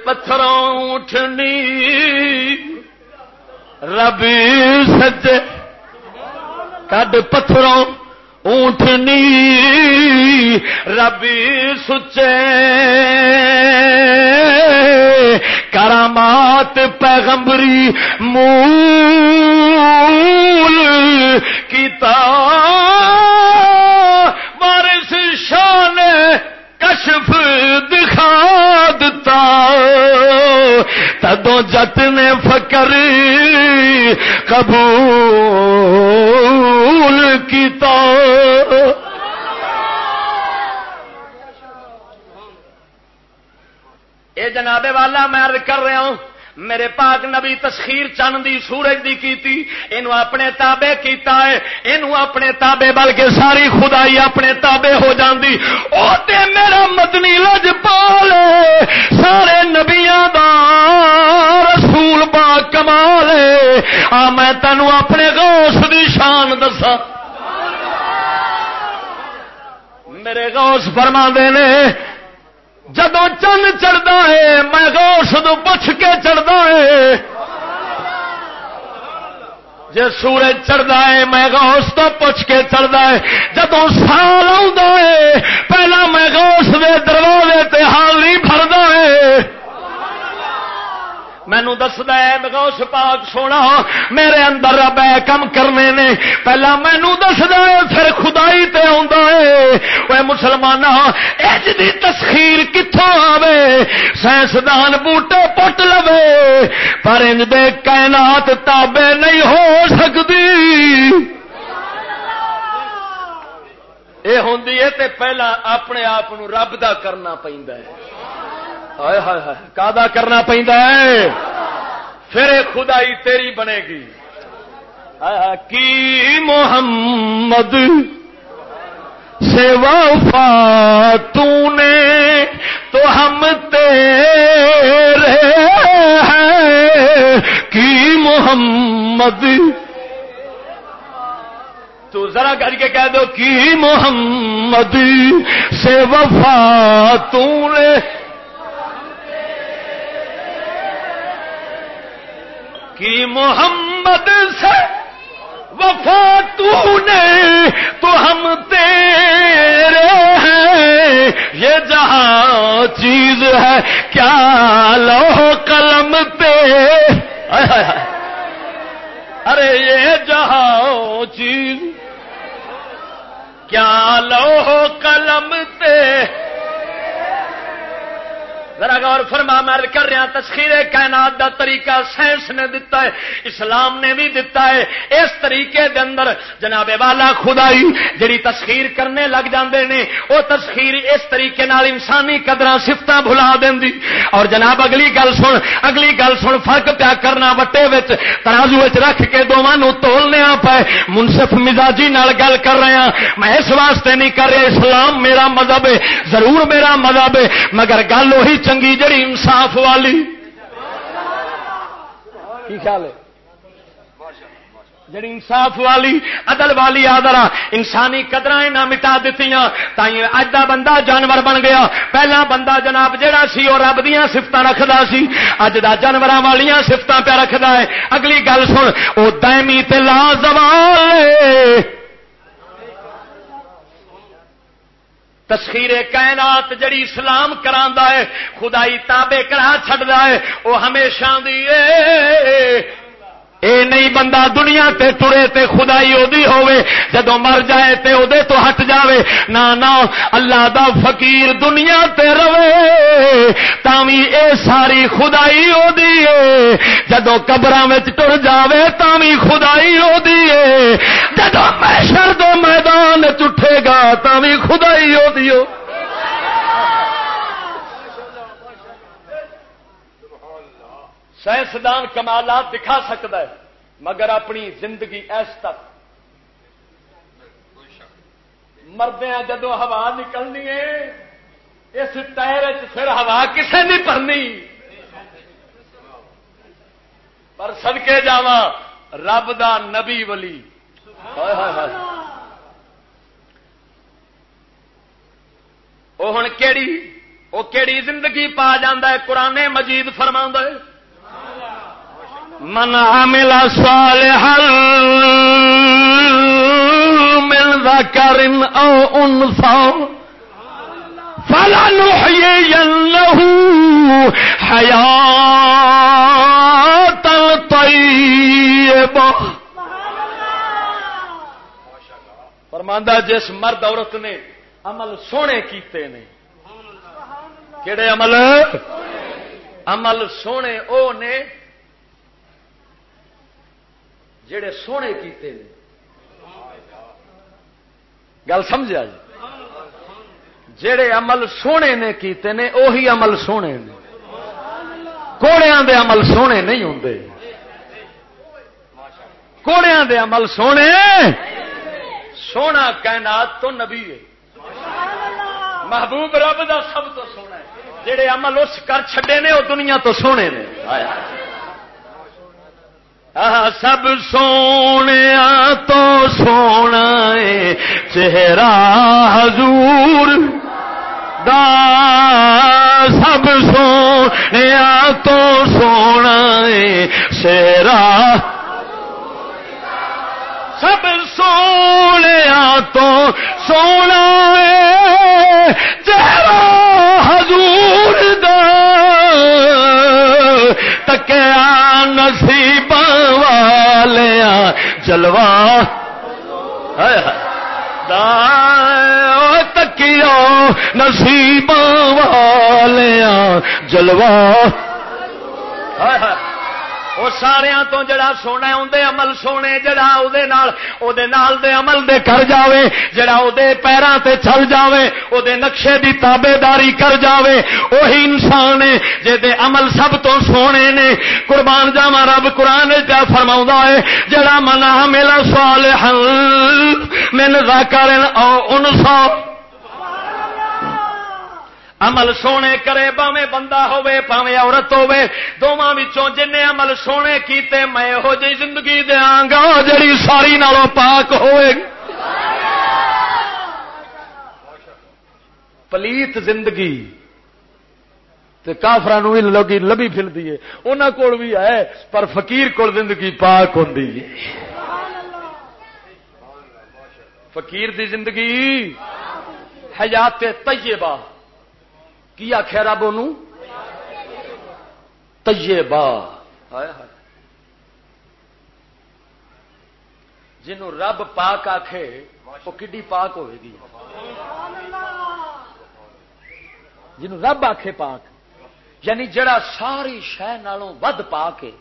پتھروں اٹھنی ربی سجے کڈ پتھروں اونٹنی ربی سچے کرامات پیغمبری منہ جت نے فکر قبول کیتا۔ اے جناب والا میں عرض کر رہا ہوں میرے پاک نبی تسخیر چند دی سورج دی کیتی، اینو اپنے تابے کیتا ہے، اینو اپنے تابے بلکہ ساری خدائی اپنے تابے ہو جاندی۔ او تے میرا مدنی لج پالے سارے نبیاں دا رسول با کمالے آ، میں تینوں اپنے غوث دی شان دسا میرے غوث فرما دے نے جدو چند چڑھتا ہے، میں گوش تو پوچھ کے چڑھتا ہے۔ جی سورج چڑھتا ہے، میں گوش تو پوچھ کے چڑھتا ہے۔ جدو سال آ پہلا میں گوش دے دروازے تے حال نہیں ہے۔ مینو دستا ہے پاک سونا میرے اندر رب کم کرنے نے۔ پہلا مینو دستا ہے پھر خدائی تے وہ مسلمان اج دی تسخیر کتوں آوے؟ سائنسدان بوٹے پٹ لو پر انج دے کائنات تابے نہیں ہو سکتی یہ ہوں پہلا اپنے آپ رب دا کرنا ہے۔ کا کرنا ہے۔ پھر خدائی تیری بنے گی۔ کی محمد سے وفا تو نے تو ہم تیرے ہیں۔ کی محمد تو ذرا کر کے کہہ دو، کی محمد سے وفا تو نے کی محمد سے وفا تو نے، تو ہم تیرے ہیں۔ یہ جہاں چیز ہے، کیا لو قلم پہ؟ ارے، یہ جہاں چیز، کیا لو قلم تے ذرا غور فرما، میں کر رہا تسخیر کائنات دا طریقہ سائنس نے دتا ہے، اسلام نے بھی دتا ہے۔ اس طریقے دے اندر جناب والا خدائی جڑی تسخیر کرنے لگ جاندے نے او تسخیر اس طریقے نال انسانی قدر سفت بھلا دی اور جناب اگلی گل سن، اگلی گل سن، فرق پیا کرنا وٹے ترازو رکھ کے دونوں تولنے پائے منصف مزاجی نال گل کر رہا ہاں، میں اس واسطے نہیں کر رہا، اسلام میرا مذہب ہے، ضرور میرا مذہب ہے، مگر گل وہی چنگی جڑی انصاف والی۔ کی خیال ہے؟ جڑی انصاف والی، عدل والی آدر انسانی قدر نہ مٹا دیتی اج کا بندہ جانور بن گیا۔ پہلا بندہ جناب جہا سی وہ رب دیا سفت رکھتا سی۔ اج کا جانور والی سفت پہ رکھتا ہے۔ اگلی گل سن وہ دائمی تے لا زوال تسخیر کائنات جڑی اسلام کرا ہے خدائی تابے کرا چڑھتا ہے وہ ہمیشہ دی اے نہیں بندہ دنیا تے ٹرے تے خدائی ادی ہوے جدو مر جائے تے او دے تو ہٹ جاوے۔ نا نا، اللہ دا فقیر دنیا تے روے تاوی اے ساری خدائی ادی ہے جدو قبراں وچ ٹر جاوے، تاوی خدائی ادی ہے جدو محشر دے میدان چٹھے گا، تاوی خدائی ادی ہو سائنسدان کمالات دکھا سکتا ہے، مگر اپنی زندگی ایس تک۔ مردیا جدو ہوا نکلنی ہے، اس ٹائر پھر ہوا کسے نہیں پڑنی پر سدکے جا رب دا نبی ولی۔ وہ ہوں کیڑی وہ کیڑی زندگی پا جا ہے، قرآن مجید فرما ہے۔ من عمل صالحا من ذكر او انثى فلنحيينه حياه طيبه فرماندہ جس مرد عورت نے عمل سونے کیتے نے کہڑے عمل؟ عمل سونے او نے جڑے سونے کیتے ہیں گل سمجھا جی؟ جڑے عمل سونے نے کیتے نے، اوہی عمل سونے نے۔ کوڑیاں دے عمل سونے نہیں ہوں کوڑیاں دے عمل سونے۔ سونا کائنات تو نبی ہے۔ محبوب رب دا سب تو سونا ہے۔ جڑے عمل اس کر چھڈے نے وہ دنیا تو سونے نے۔ سب سونے تو سونا چہرہ حضور دا۔ سب سونے تو سونا چہرہ سب سونے تو سونا چہرہ حضور دا۔ تکیا نصیب لیا جلوا تکیا نصیب والیا جلوا وہ سارا تو جڑا سونا اندر عمل سونے، جڑا دے نال او دے نال دے عمل دے کر جاوے، جڑا او دے پیران تے چل جاوے او دے نقشے دی تابے داری کر جاوے وہی انسان ہے جے دے عمل سب تو سونے نے۔ قربان جاوا رب قرآن جا فرما ہے، جڑا منا میلا سوال من ذکر او انسا عمل سونے کرے باوے بندہ ہوے پاوے عورت ہوے دونوں جن عمل سونے کیتے، میں یہو جی زندگی دیا گا جڑی ساری نالوں پاک ہوئے پلیت زندگی کافر لوگی لبی فلتی ہے۔ انہوں کول بھی ہے، پر فقیر کول زندگی پاک ہوں فقیر دی زندگی حیات طیبہ۔ کی آخیا رب ان تجربا جنوں رب پاک آخے وہ کڈی پاک ہوے گی؟ جنوں رب آخے پاک یعنی جڑا ساری شہ نالوں ود پا کے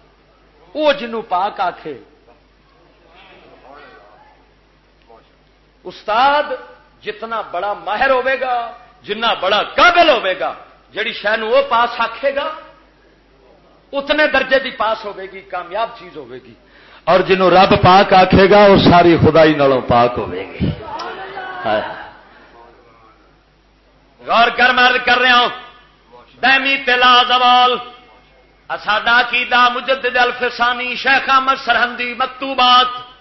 وہ جنوں پاک آخے استاد، جتنا بڑا ماہر ہوے گا جنہ بڑا قابل ہوے گا، جڑی شہ وہ پاس آکھے گا، اتنے درجے دی پاس ہوے گی، کامیاب چیز ہوے گی۔ اور جنہوں رب پاک آکھے گا وہ ساری خدائی نالوں پاک ہوے گی۔ غور کر مرد کر رہا ہوں، دہمی تلا زوال ساڈا کیدا مجدد الفسانی شیخ احمد سرحدی مکتوبات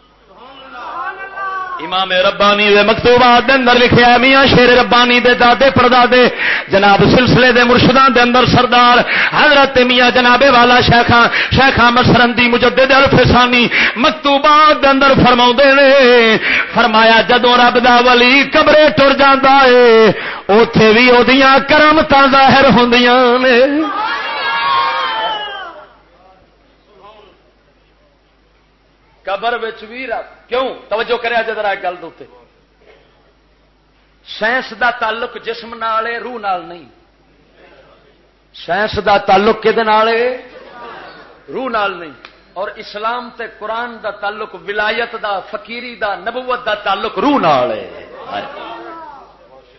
امام ربانی دے مکتوبات دے اندر لکھیا ہے، میاں شیر ربانی دے دادے پردادے جناب سلسلے دے مرشدان دے اندر سردار حضرت میاں جناب والا شیخا شیخا مسرندی مجدد الفسانی مکتوبات دے اندر فرما نے، فرمایا جدو رب دا ولی کمرے ٹر جانا ہے اتے بھی وہ کرمتا ظاہر ہوں نے۔ قبر بھی رب کیوں؟ توجہ کرے جدرا گل دے سائنس دا تعلق جسم نال روح نال نہیں۔ سائنس دا تعلق کہ روح نال نہیں۔ اور اسلام تے قرآن دا تعلق، ولایت دا، فقیری دا، نبوت دا تعلق روح نال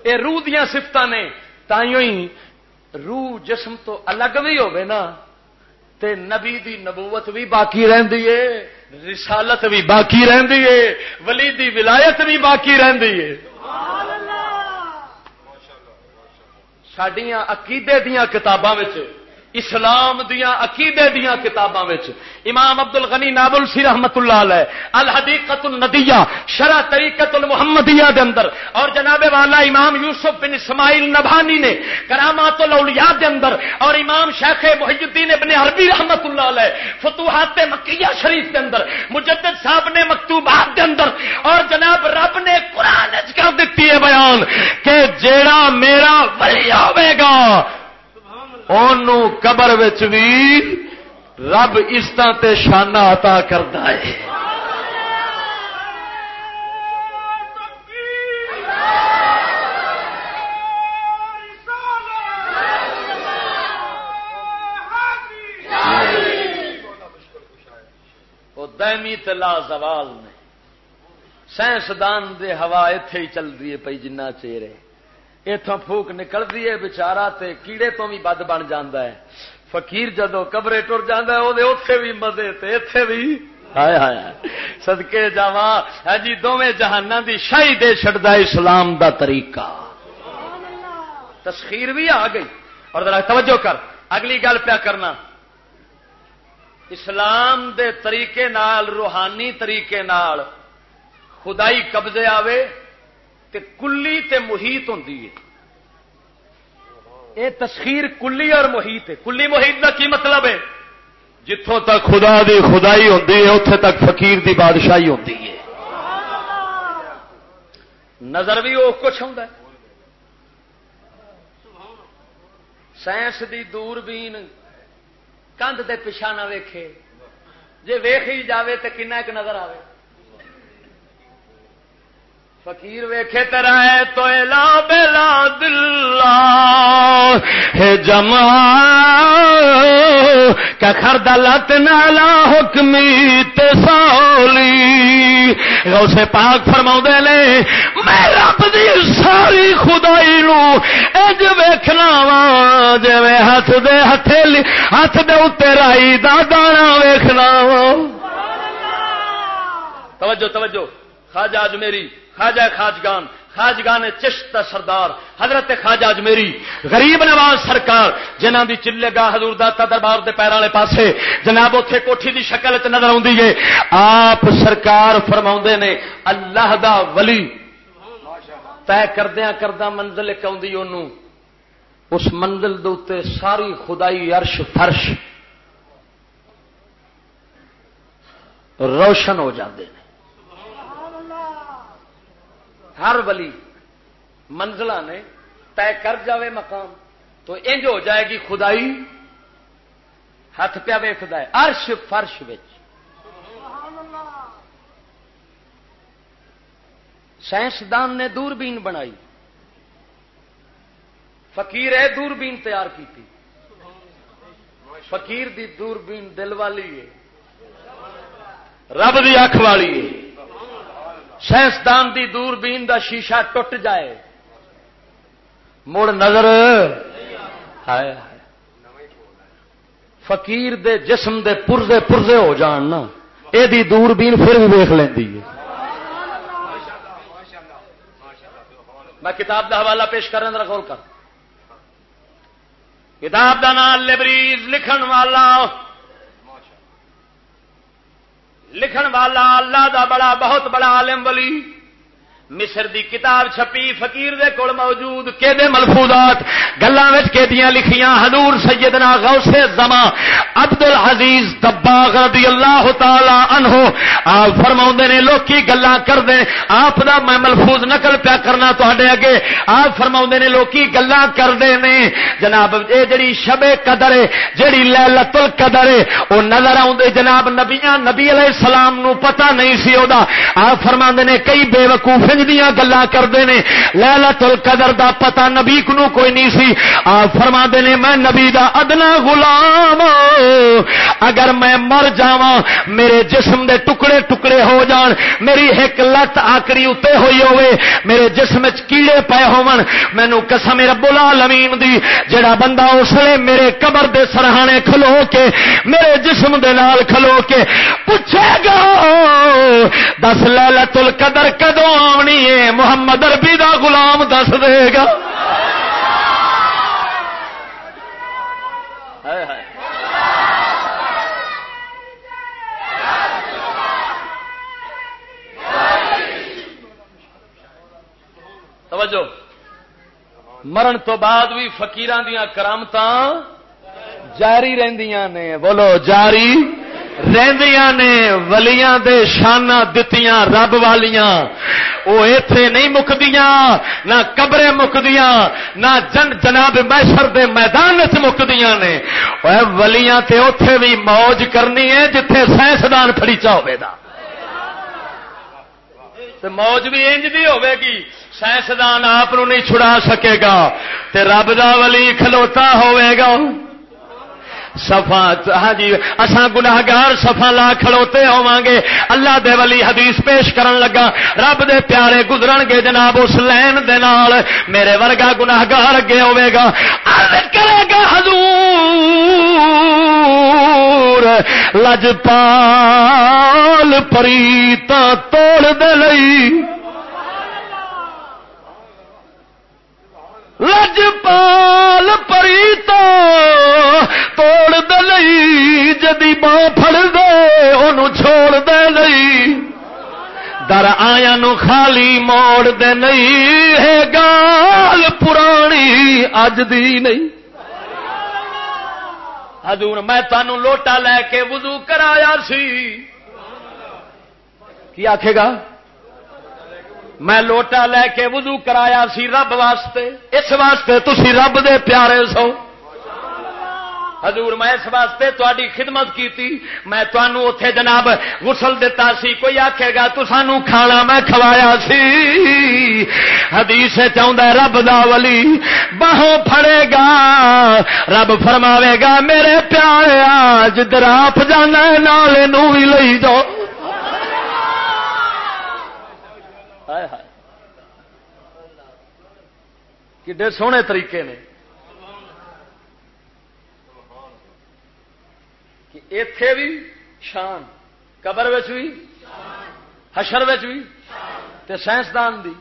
اے روح دیا سفت نے، تائیوں ہی روح جسم تو الگ بھی ہوے نا، تے نبی دی نبوت بھی باقی رہندی ہے۔ رسالت بھی باقی رہندی ہے ولی دی ولایت بھی باقی رہندی ہے۔ سڈیا عقیدے دیا کتاباں اسلام دیا عقیدے دیا کتاباں امام ابدل غنی نابل سی رحمت اللہ علیہ۔ الحدیقت الندیہ شرح طریقت المحمدیہ دے اندر۔ اور جناب والا امام یوسف بن اسماعیل نبھانی نے کرامات الاولیاء دے اندر۔ اور امام شیخ محی الدین ابن عربی رحمت اللہ علیہ فتوحات مکیہ شریف دے اندر، مجدد صاحب نے مکتوبات دے اندر۔ اور جناب رب نے قرآن کر دیتی ہے بیان کہ جیڑا میرا ولی ہوے گا قبر بھی رب تے شانہ عطا کرتا ہے۔ دہمی تلا زوال نے، سائنسدان دے ہوا اتے ہی چل رہی ہے پی جنہ چیر اتوں پھوک نکلتی ہے بچارا تے کیڑے تو بھی بد بن جانا ہے۔ فقیر جدو قبرے ٹر جانا اتے بھی مزے اتے بھی۔ ہائے ہائے سدکے جا ہاں جی دونوں جہانا دی شاہی دے چڑتا اسلام دا طریقہ۔ تسخیر بھی آ گئی۔ اور ذرا توجہ کر، اگلی گل پیا کرنا۔ اسلام دے طریقے نال، روحانی طریقے نال خدائی قبضے آوے۔ تے کلی تے محیط ہوں یہ تسخیر کلی اور محیط ہے۔ کلی محیط کا کی مطلب ہے؟ جتوں تک خدا دی خدائی ہوتی ہے اتے تک فقیر دی بادشاہی ہوتی ہے۔ نظر بھی وہ کچھ ہوں سائنس دی دور بین کندھ دے پیچھا نہ ویکھے۔ جے ویخ ہی جاوے تو کن ایک نظر آئے فقیر ویکھے ترا ہے تو لا بلا دلہ۔ جما کخر دلت نالا حکمی تسولی اسے پاک فرما نے میں رب دی ساری خدائی نو اج ویکھنا وا جی ہاتھ دے ہتھیلی ہاتھ دے اتنے رائی دا دانا ویکھنا وا۔ توجہ توجہ۔ خواجہ اج میری خواجہ خاجگان خاجگان چشت سردار، حضرت خواجہ اجمیری، غریب نواز سرکار جنہ دی چلے گا حضور داتا دربار دے پیروں والے پاسے، جناب اتے کوٹھی دی شکل چ نظر آتی ہے۔ آپ سرکار فرما نے، اللہ دا ولی۔ طے کردیا کردہ منزل ایک آدھی اس منزل دے ساری خدائی عرش فرش روشن ہو جاندے ہیں ہر ولی منزل نے طے کر جاوے مقام تو انج ہو جائے گی خدائی ہاتھ پیا ویخد ارش فرش سائنسدان نے دوربین بنائی۔ فقیر ہے دوربین تیار کی تھی فقیر دی دوربین دل والی ہے۔ رب دی اکھ والی ہے۔ سائنسدان دی دور بین دا شیشہ ٹوٹ جائے۔ مڑ نظر۔ ہائے فقیر دے جسم دے پرزے پرزے ہو جان نا۔ یہ دور بین پھر بھی ویخ لینی ہے۔ میں کتاب دا حوالہ پیش کر رہا کول کر۔ کتاب دا نام لبریز لکھن والا۔ لکھن والا اللہ دا بڑا بہت بڑا عالم ولی مصر دی کتاب چھپی، فقیر دے کول موجود کہ ملفوظات؟ گلاں وچ کیدیاں لکھیاں؟ حضور سیدنا غوث زما عبد العزیز دباغ رضی اللہ تعالی عنہ۔ آپ فرماوندے نے، لوکی گلاں کردے آپ دا میں ملفوظ نقل پیا کرنا تواڈے اگے۔ آپ فرماوندے نے، لوکی گلاں کردے نے۔ جناب، اے جڑی شب قدر ہے، جڑی لیلۃ القدر ہے، او نظر اوندے جناب نبیاں، نبی علیہ السلام نو پتہ نہیں سی او دا۔ آپ فرماندے نے، کئی بے وقوف دیا گلا کرتے ہیں لالا تل قدر دا پتا نبی کو کوئی نہیں سی۔ آپ فرما نے، میں نبی دا ادنا غلام اگر میں مر جا میرے جسم دے ٹکڑے ٹکڑے ہو جان۔ میری ایک لت آکری اتنے ہوئی ہوئے۔ میرے جسم کیڑے پے ہون مینو قسم رب العالمین دی۔ جڑا بندہ اس لیے میرے قبر دے سرحانے کھلو کے، میرے جسم دے نال کھلو کے پوچھے گا، دس لالت القدر کدو آنی ہے، محمد اربی دا غلام دس دے گا۔ توجہ۔ مرن تو بعد بھی فکیر دیا کرامت جاری رہندیاں نے۔ بولو، جاری۔ رہندیاں نے، ولیاں دے شانہ دتیاں، رب والیاں۔ وہ ایتھے نہیں مکدیاں، نہ قبریں مکدیاں، نہ جن جناب محشر دے میدان وچ مکدیاں نے۔ اے ولیاں تے اوتھے بھی موج کرنی ہے جتھے سائنسدان پھڑیچا ہوے دا۔ تے موج بھی انج دی ہوے گی۔ سائنسدان آپ نہیں چھڑا سکے گا۔ تے رب دا ولی کھلوتا ہوے گا۔ سفا ہاں جی اساں گناہگار سفا لا کھڑوتے ہوا گے اللہ دے ولی حدیث پیش کرن لگا۔ رب دے پیارے گزرن گے جناب، اس لین دے نال میرے ورگا گناہگار اگے ہوے گا۔ کرے گا حضور، لجپال پریتا توڑ دے لئی۔ لجپال پری تو توڑ دئی جدی باں پھڑ دے ان چھوڑ دے لئی در آیا نو خالی موڑ دے نہیں ہے گال پرانی اج دی نہیں حضور میں تنوع لوٹا لے کے وضو کرایا سی کی آخے گا میں لوٹا لے کے وضو کرایا سی رب واسطے۔ اس واسطے تھی رب دے پیارے سو۔ حضور، میں اس واسطے تاری خدمت کی میں تنوع اتے جناب غسل دتا سی۔ کوئی آخے گا تو سانو کھانا میں کھوایا سی۔ حدیث چاہتا رب دا ولی۔ باہوں پھڑے گا۔ رب فرماوے گا، میرے پیارے آج دراپ جانا نالے نو بھی لئی جاؤ۔ کڈے سونے طریقے نے۔ اتے بھی شان، قبر بھی حشر بھی تے سائنسدان دی۔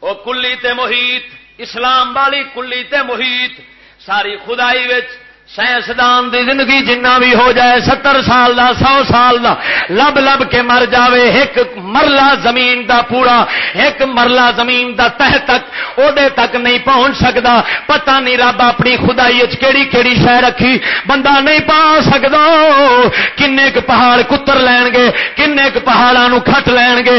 وہ کلی تے محیط، اسلام والی کلی تے محیط، ساری خدائی وچ سائنسدان دی زندگی جنہ بھی ہو جائے، ستر سال دا، سو سال دا، لب لب کے مر جاوے، ایک مرلہ زمین دا پورا، ایک مرلہ زمین دا تہ تک او دے تک نہیں پہنچ سکتا پتہ نہیں رب اپنی خدائی کیڑی کیڑی شہ رکھی، بندہ نہیں پا سکتا کنے پہاڑ کتر لین گے، کنے پہاڑا نو کھٹ لین گے۔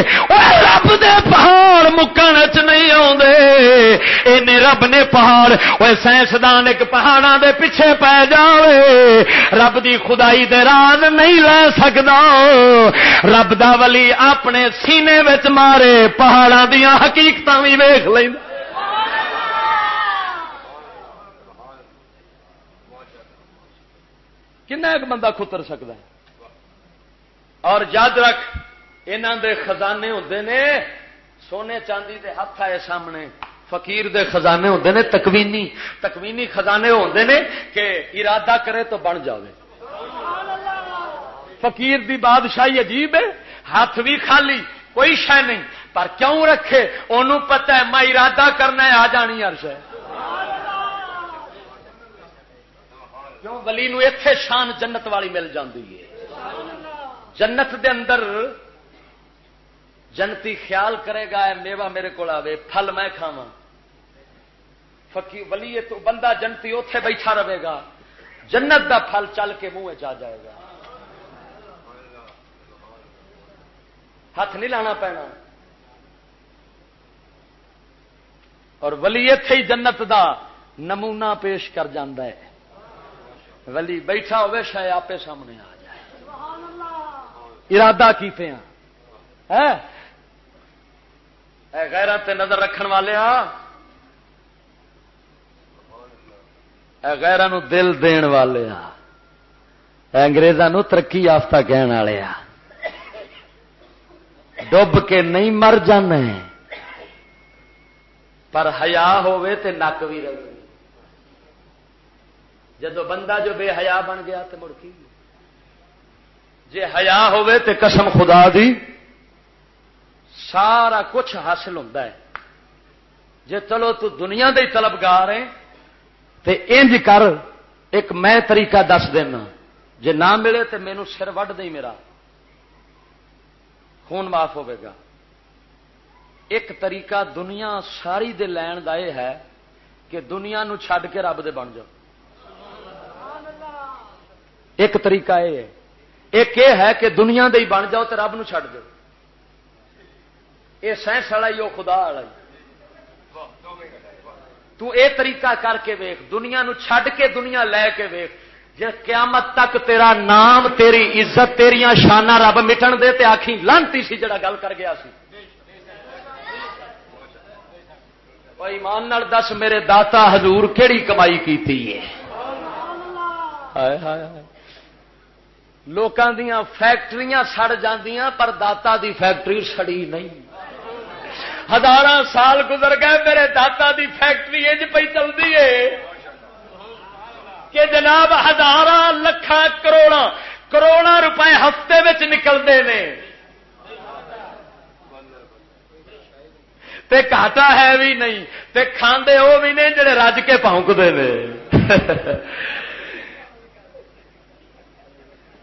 رب دے پہاڑ مکن چ نہیں آدھے رب نے پہاڑ وہ سائنسدان ایک پہاڑا دے پیچھے پہ جاوے۔ رب دی خدائی دے راز نہیں لے سکتا رب دا ولی اپنے سینے وچ مارے پہاڑا دیا حقیقت بھی ویخ لینا کنا ایک بندہ کتر سکتا ہے؟ اور یاد رکھ انہوں دے خزانے ہوتے نے سونے چاندی دے ہاتھ آئے سامنے، فقیر دے خزانے ہوتے نے تکوینی۔ تکوینی خزانے ہوتے نے کہ ارادہ کرے تو بن جاوے۔ فقیر دی بادشاہی عجیب ہے۔ ہاتھ بھی خالی، کوئی شہ نہیں۔ پر کیوں رکھے؟ انہوں پتہ ہے، میں ارادہ کرنا ہے، آ جانی ارش ہے کیوں؟ ولی نو اتے شان جنت والی مل جاتی ہے۔ جنت دے اندر جنتی خیال کرے گا میوا میرے کو آئے پھل میں کھاوا فکی ولی تو بندہ جنتی اتے بیٹھا رہے گا۔ جنت دا پھل چل کے منہ چ جائے گا۔ ہاتھ نہیں لانا پینا۔ اور ولی اتے ہی جنت دا نمونہ پیش کر جاندہ ہے۔ ولی بیٹھا ہوئے شاید آپ سامنے آ جائے۔ ارادہ کیتے ہیں۔ غیرت نظر رکھن والے ہاں۔ غیران دل دین والے آ اگریزوں ترقی یافتہ کہنے والے آ ڈب کے نہیں مر جانے پر ہیا ہوے تے نک بھی رہے جدو بندہ جو بے حیا بن گیا تو مڑ کی۔ جی ہیا ہوے تے قسم خدا دی، سارا کچھ حاصل ہوتا ہے۔ جی چلو تو دنیا دے طلبگار ہے تے انج کر ایک میں طریقہ دس دینا۔ جی نہ ملے تو مینو سر وڈ دیں میرا۔ خون معاف ہوے گا۔ ایک طریقہ دنیا ساری دے لین دا یہ ہے کہ دنیا نو چھڈ کے رب دے بن جاؤ۔ ایک طریقہ یہ ہے۔ ایک یہ ہے کہ دنیا دے ہی بن جاؤ تو رب نو چھڈ دو یہ سائنس والا ہی وہ خدا والا ہی۔ تو اے طریقہ کر کے ویخ دنیا نو چھڈ کے دنیا لے کے ویخ جی قیامت تک تیرا نام، تیری عزت تیریا شانہ رب مٹن دے تے آخی لانتی سی جڑا گل کر گیا سی۔ ایمان دس، میرے داتا حضور کیڑی کمائی کی لوکاں دیاں فیکٹریاں سڑ جاندیاں، پر داتا دی فیکٹری سڑی نہیں۔ ہزار سال گزر گئے، میرے داتا دی فیکٹری اج پی چلتی ہے۔ کہ جناب ہزار لکھا کروڑا کروڑا روپے ہفتے نکلتے ہیں تے کھاٹا ہے بھی نہیں تے کھاندے وہ بھی نہیں جڑے رج کے پونکتے ہیں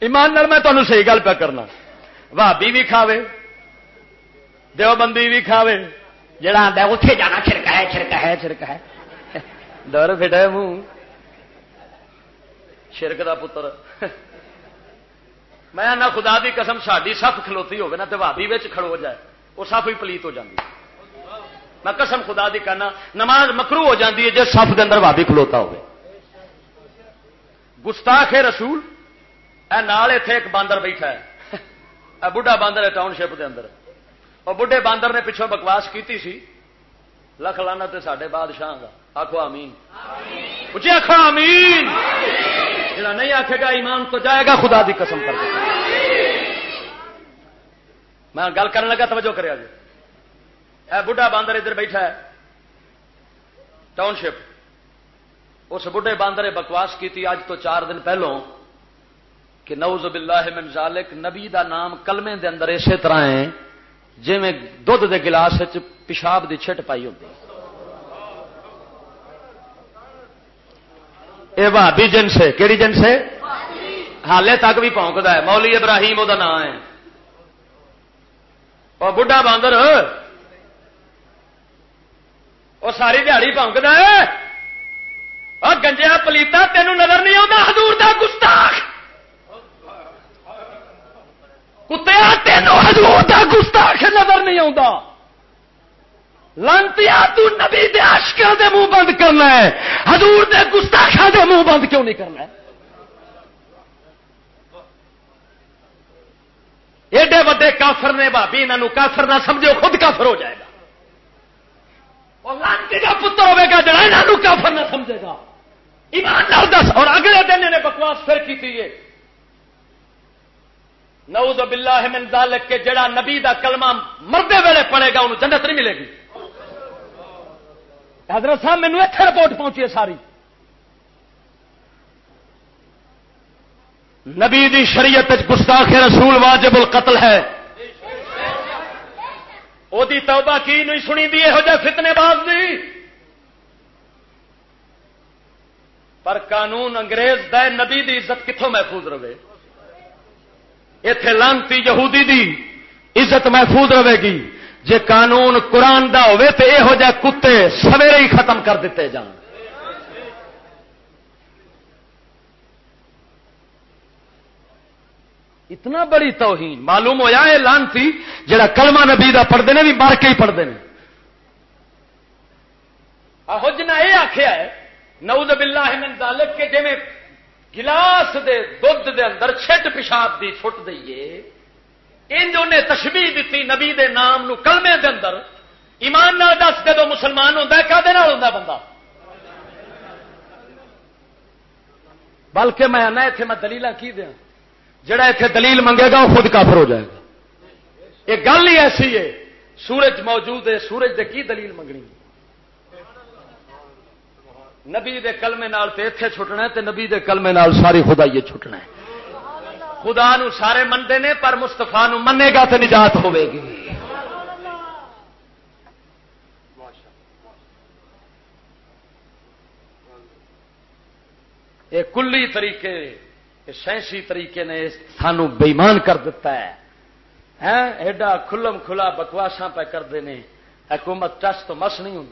ایمان میں تمہیں صحیح گل پہ کرنا۔ بھابی بھی کھاوے دیوبندی بھی کھاوے۔ جڑا آتا اتنے جانا چھڑکا ہے چھڑکا ہے چھڑکا ہے۔ ڈر فٹا منہ۔ شرک دا پتر۔ میں نہ خدا دی قسم ساری سف کھلوتی ہوگی نا تو بھابی کھڑو جائے۔ وہ سف ہی پلیت ہو جاتی میں قسم خدا دی کہنا نماز مکرو ہو جاتی ہے جی سف کے اندر بھابی کھلوتا ہو گستاخ رسول اے نال اتے ایک باندر بیٹھا ہے۔ اے بڑھا باندر ہے ٹاؤن شپ کے اندر۔ اور بڑھے باندر نے پچھوں بکواس کی سی۔ لکھ لانا تے سڈے بادشاہ کا آخو آمین۔ پوچھے آخو آمین۔ جڑا نہیں آخے گا، ایمان تو جائے گا، خدا دی قسم کر میں گل کرنے لگا، توجہ کرے جی اے بڑھا باندر ادھر بیٹھا ہے۔ ٹاؤن شپ اس بڑھے باندر بکواس کی اج تو چار دن پہلوں کہ نوز باللہ من ذالک، نبی دا نام کلمے دے اندر اسی طرح ہے جی میں دھد دے گلاس پیشاب دی چھٹ پائی ہوتی اے بھابی جنس ہے کہڑی جنس ہے حالے تک بھی پونکتا ہے۔ مولی ابراہیم وہ نام ہے۔ اور بڑھا باندر۔ وہ ساری دیہڑی پونکتا ہے۔ اور گنجیا پلیتا تینوں نظر نہیں آتا ہزور کا گستاخ۔ کتیا تینوں ہزور کا گستاخ نظر نہیں آتا لانتی نبی دے عاشقاں دے منہ بند کرنا ہے۔ حضور دے گستاخا دے منہ بند کیوں نہیں کرنا ہے؟ ایڈے وڈے کافر نے بھابی انہوں کافر نہ سمجھو، خود کافر ہو جائے گا۔ اور لانتی کا پتر ہوے گا جڑا یہاں کافر نہ سمجھے گا۔ ایمان دس۔ اور اگلے دن انہیں بکواس پھر کی تھی نعوذ باللہ من ذالک کے جڑا نبی دا کلمہ مردے ویلے پڑے گا، انہوں جنت نہیں ملے گی۔ حضرت صاحب مینو اتنے رپورٹ پہنچی ہے ساری۔ نبی دی شریعت گستاخ رسول واجب القتل ہے۔ وہ توبہ کی نہیں سنی دی ہو جائے فتنے باز دی۔ پر قانون انگریز دے نبی دی عزت کتوں محفوظ رہے؟ اتے لانتی یہودی دی عزت محفوظ رہے گی۔ جے قانون قرآن دا ہوے تو یہ ہو جائے کتے سویرے ہی ختم کر دیتے جان۔ اتنا بڑی توہین، معلوم ہوا یہ لانتی جڑا کلمہ نبی دا پڑھتے ہیں بھی مر کے ہی پڑھتے ہیں جنا یہ آخیا ہے، نعوذ باللہ من ذالک کے جی گلاس دے دھد دے اندر چھٹ پیشاب دی فٹ دئیے۔ انج انہیں تشبیح دیتی نبی دے نام نو کلمے دے اندر۔ ایمان نال دس جدو مسلمان ہوتا ہے، کدے ہوں بندہ؟ بلکہ میں آنا اتنے میں دلیل کی دیا جڑا اتنے دلیل منگے گا، وہ خود کافر ہو جائے گا۔ یہ گل ہی ایسی ہے، سورج موجود ہے، سورج دے کی دلیل منگنی؟ نبی دے کلمے نال تے اتے چھٹنا ہے، تے نبی دے کلمے نال ساری خدا یہ چھٹنا ہے۔ خدا نو سارے منتے نے، پر مستفا منے گا تو نجات ہوے گی۔ یہ کلی طریقے سائنسی طریقے نے سانو بےمان کر دیتا ہے۔ ہاں، ایڈا کھلم کھلا بکواسا پہ کرتے ہیں حکومت ٹس تو مس نہیں ہوں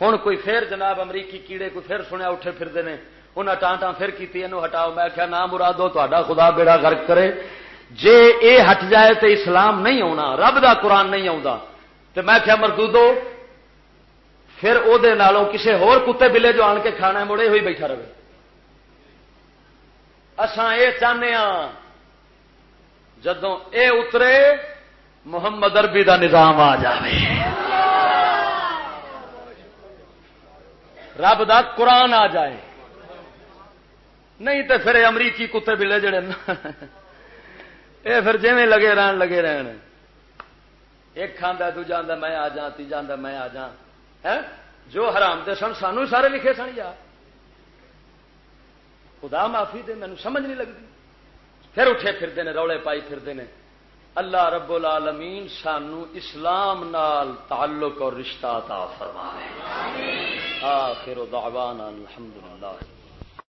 ہوں کوئی پھر جناب امریکی کیڑے، کوئی پھر سنیا اٹھے پھرتے ہیں انہیں ٹان ٹان پھر کی ہٹاؤ۔ میں کیا نام مرادو تا خدا بیڑا غرق کرے۔ جے اے ہٹ جائے تو اسلام نہیں آنا رب دا قرآن نہیں آتا تو میں کیا مردودو، پھر او دے نالوں کسے ہور کتے بلے جو آن کے کھانا مڑے ہوئی بیٹھا رہے۔ اسان یہ چاہتے ہاں جدو اے اترے، محمد اربی دا نظام آ جائے رب دا قرآن آ جائے۔ نہیں تو پھر امریکی کتے بلے جڑے یہ پھر جی لگے رہن لگے رہن۔ ایک کھانا دوجا میں آ جا تیجا میں آ جا جو حرام دے سن، سانو سارے لکھے سن یار خدا معافی دے مینو سمجھ نہیں لگتی پھر اٹھے پھرتے ہیں رولے پائی پھرتے ہیں اللہ رب العالمین سانو اسلام نال تعلق اور رشتہ تا فرمائے آخر دعوانا الحمدللہ۔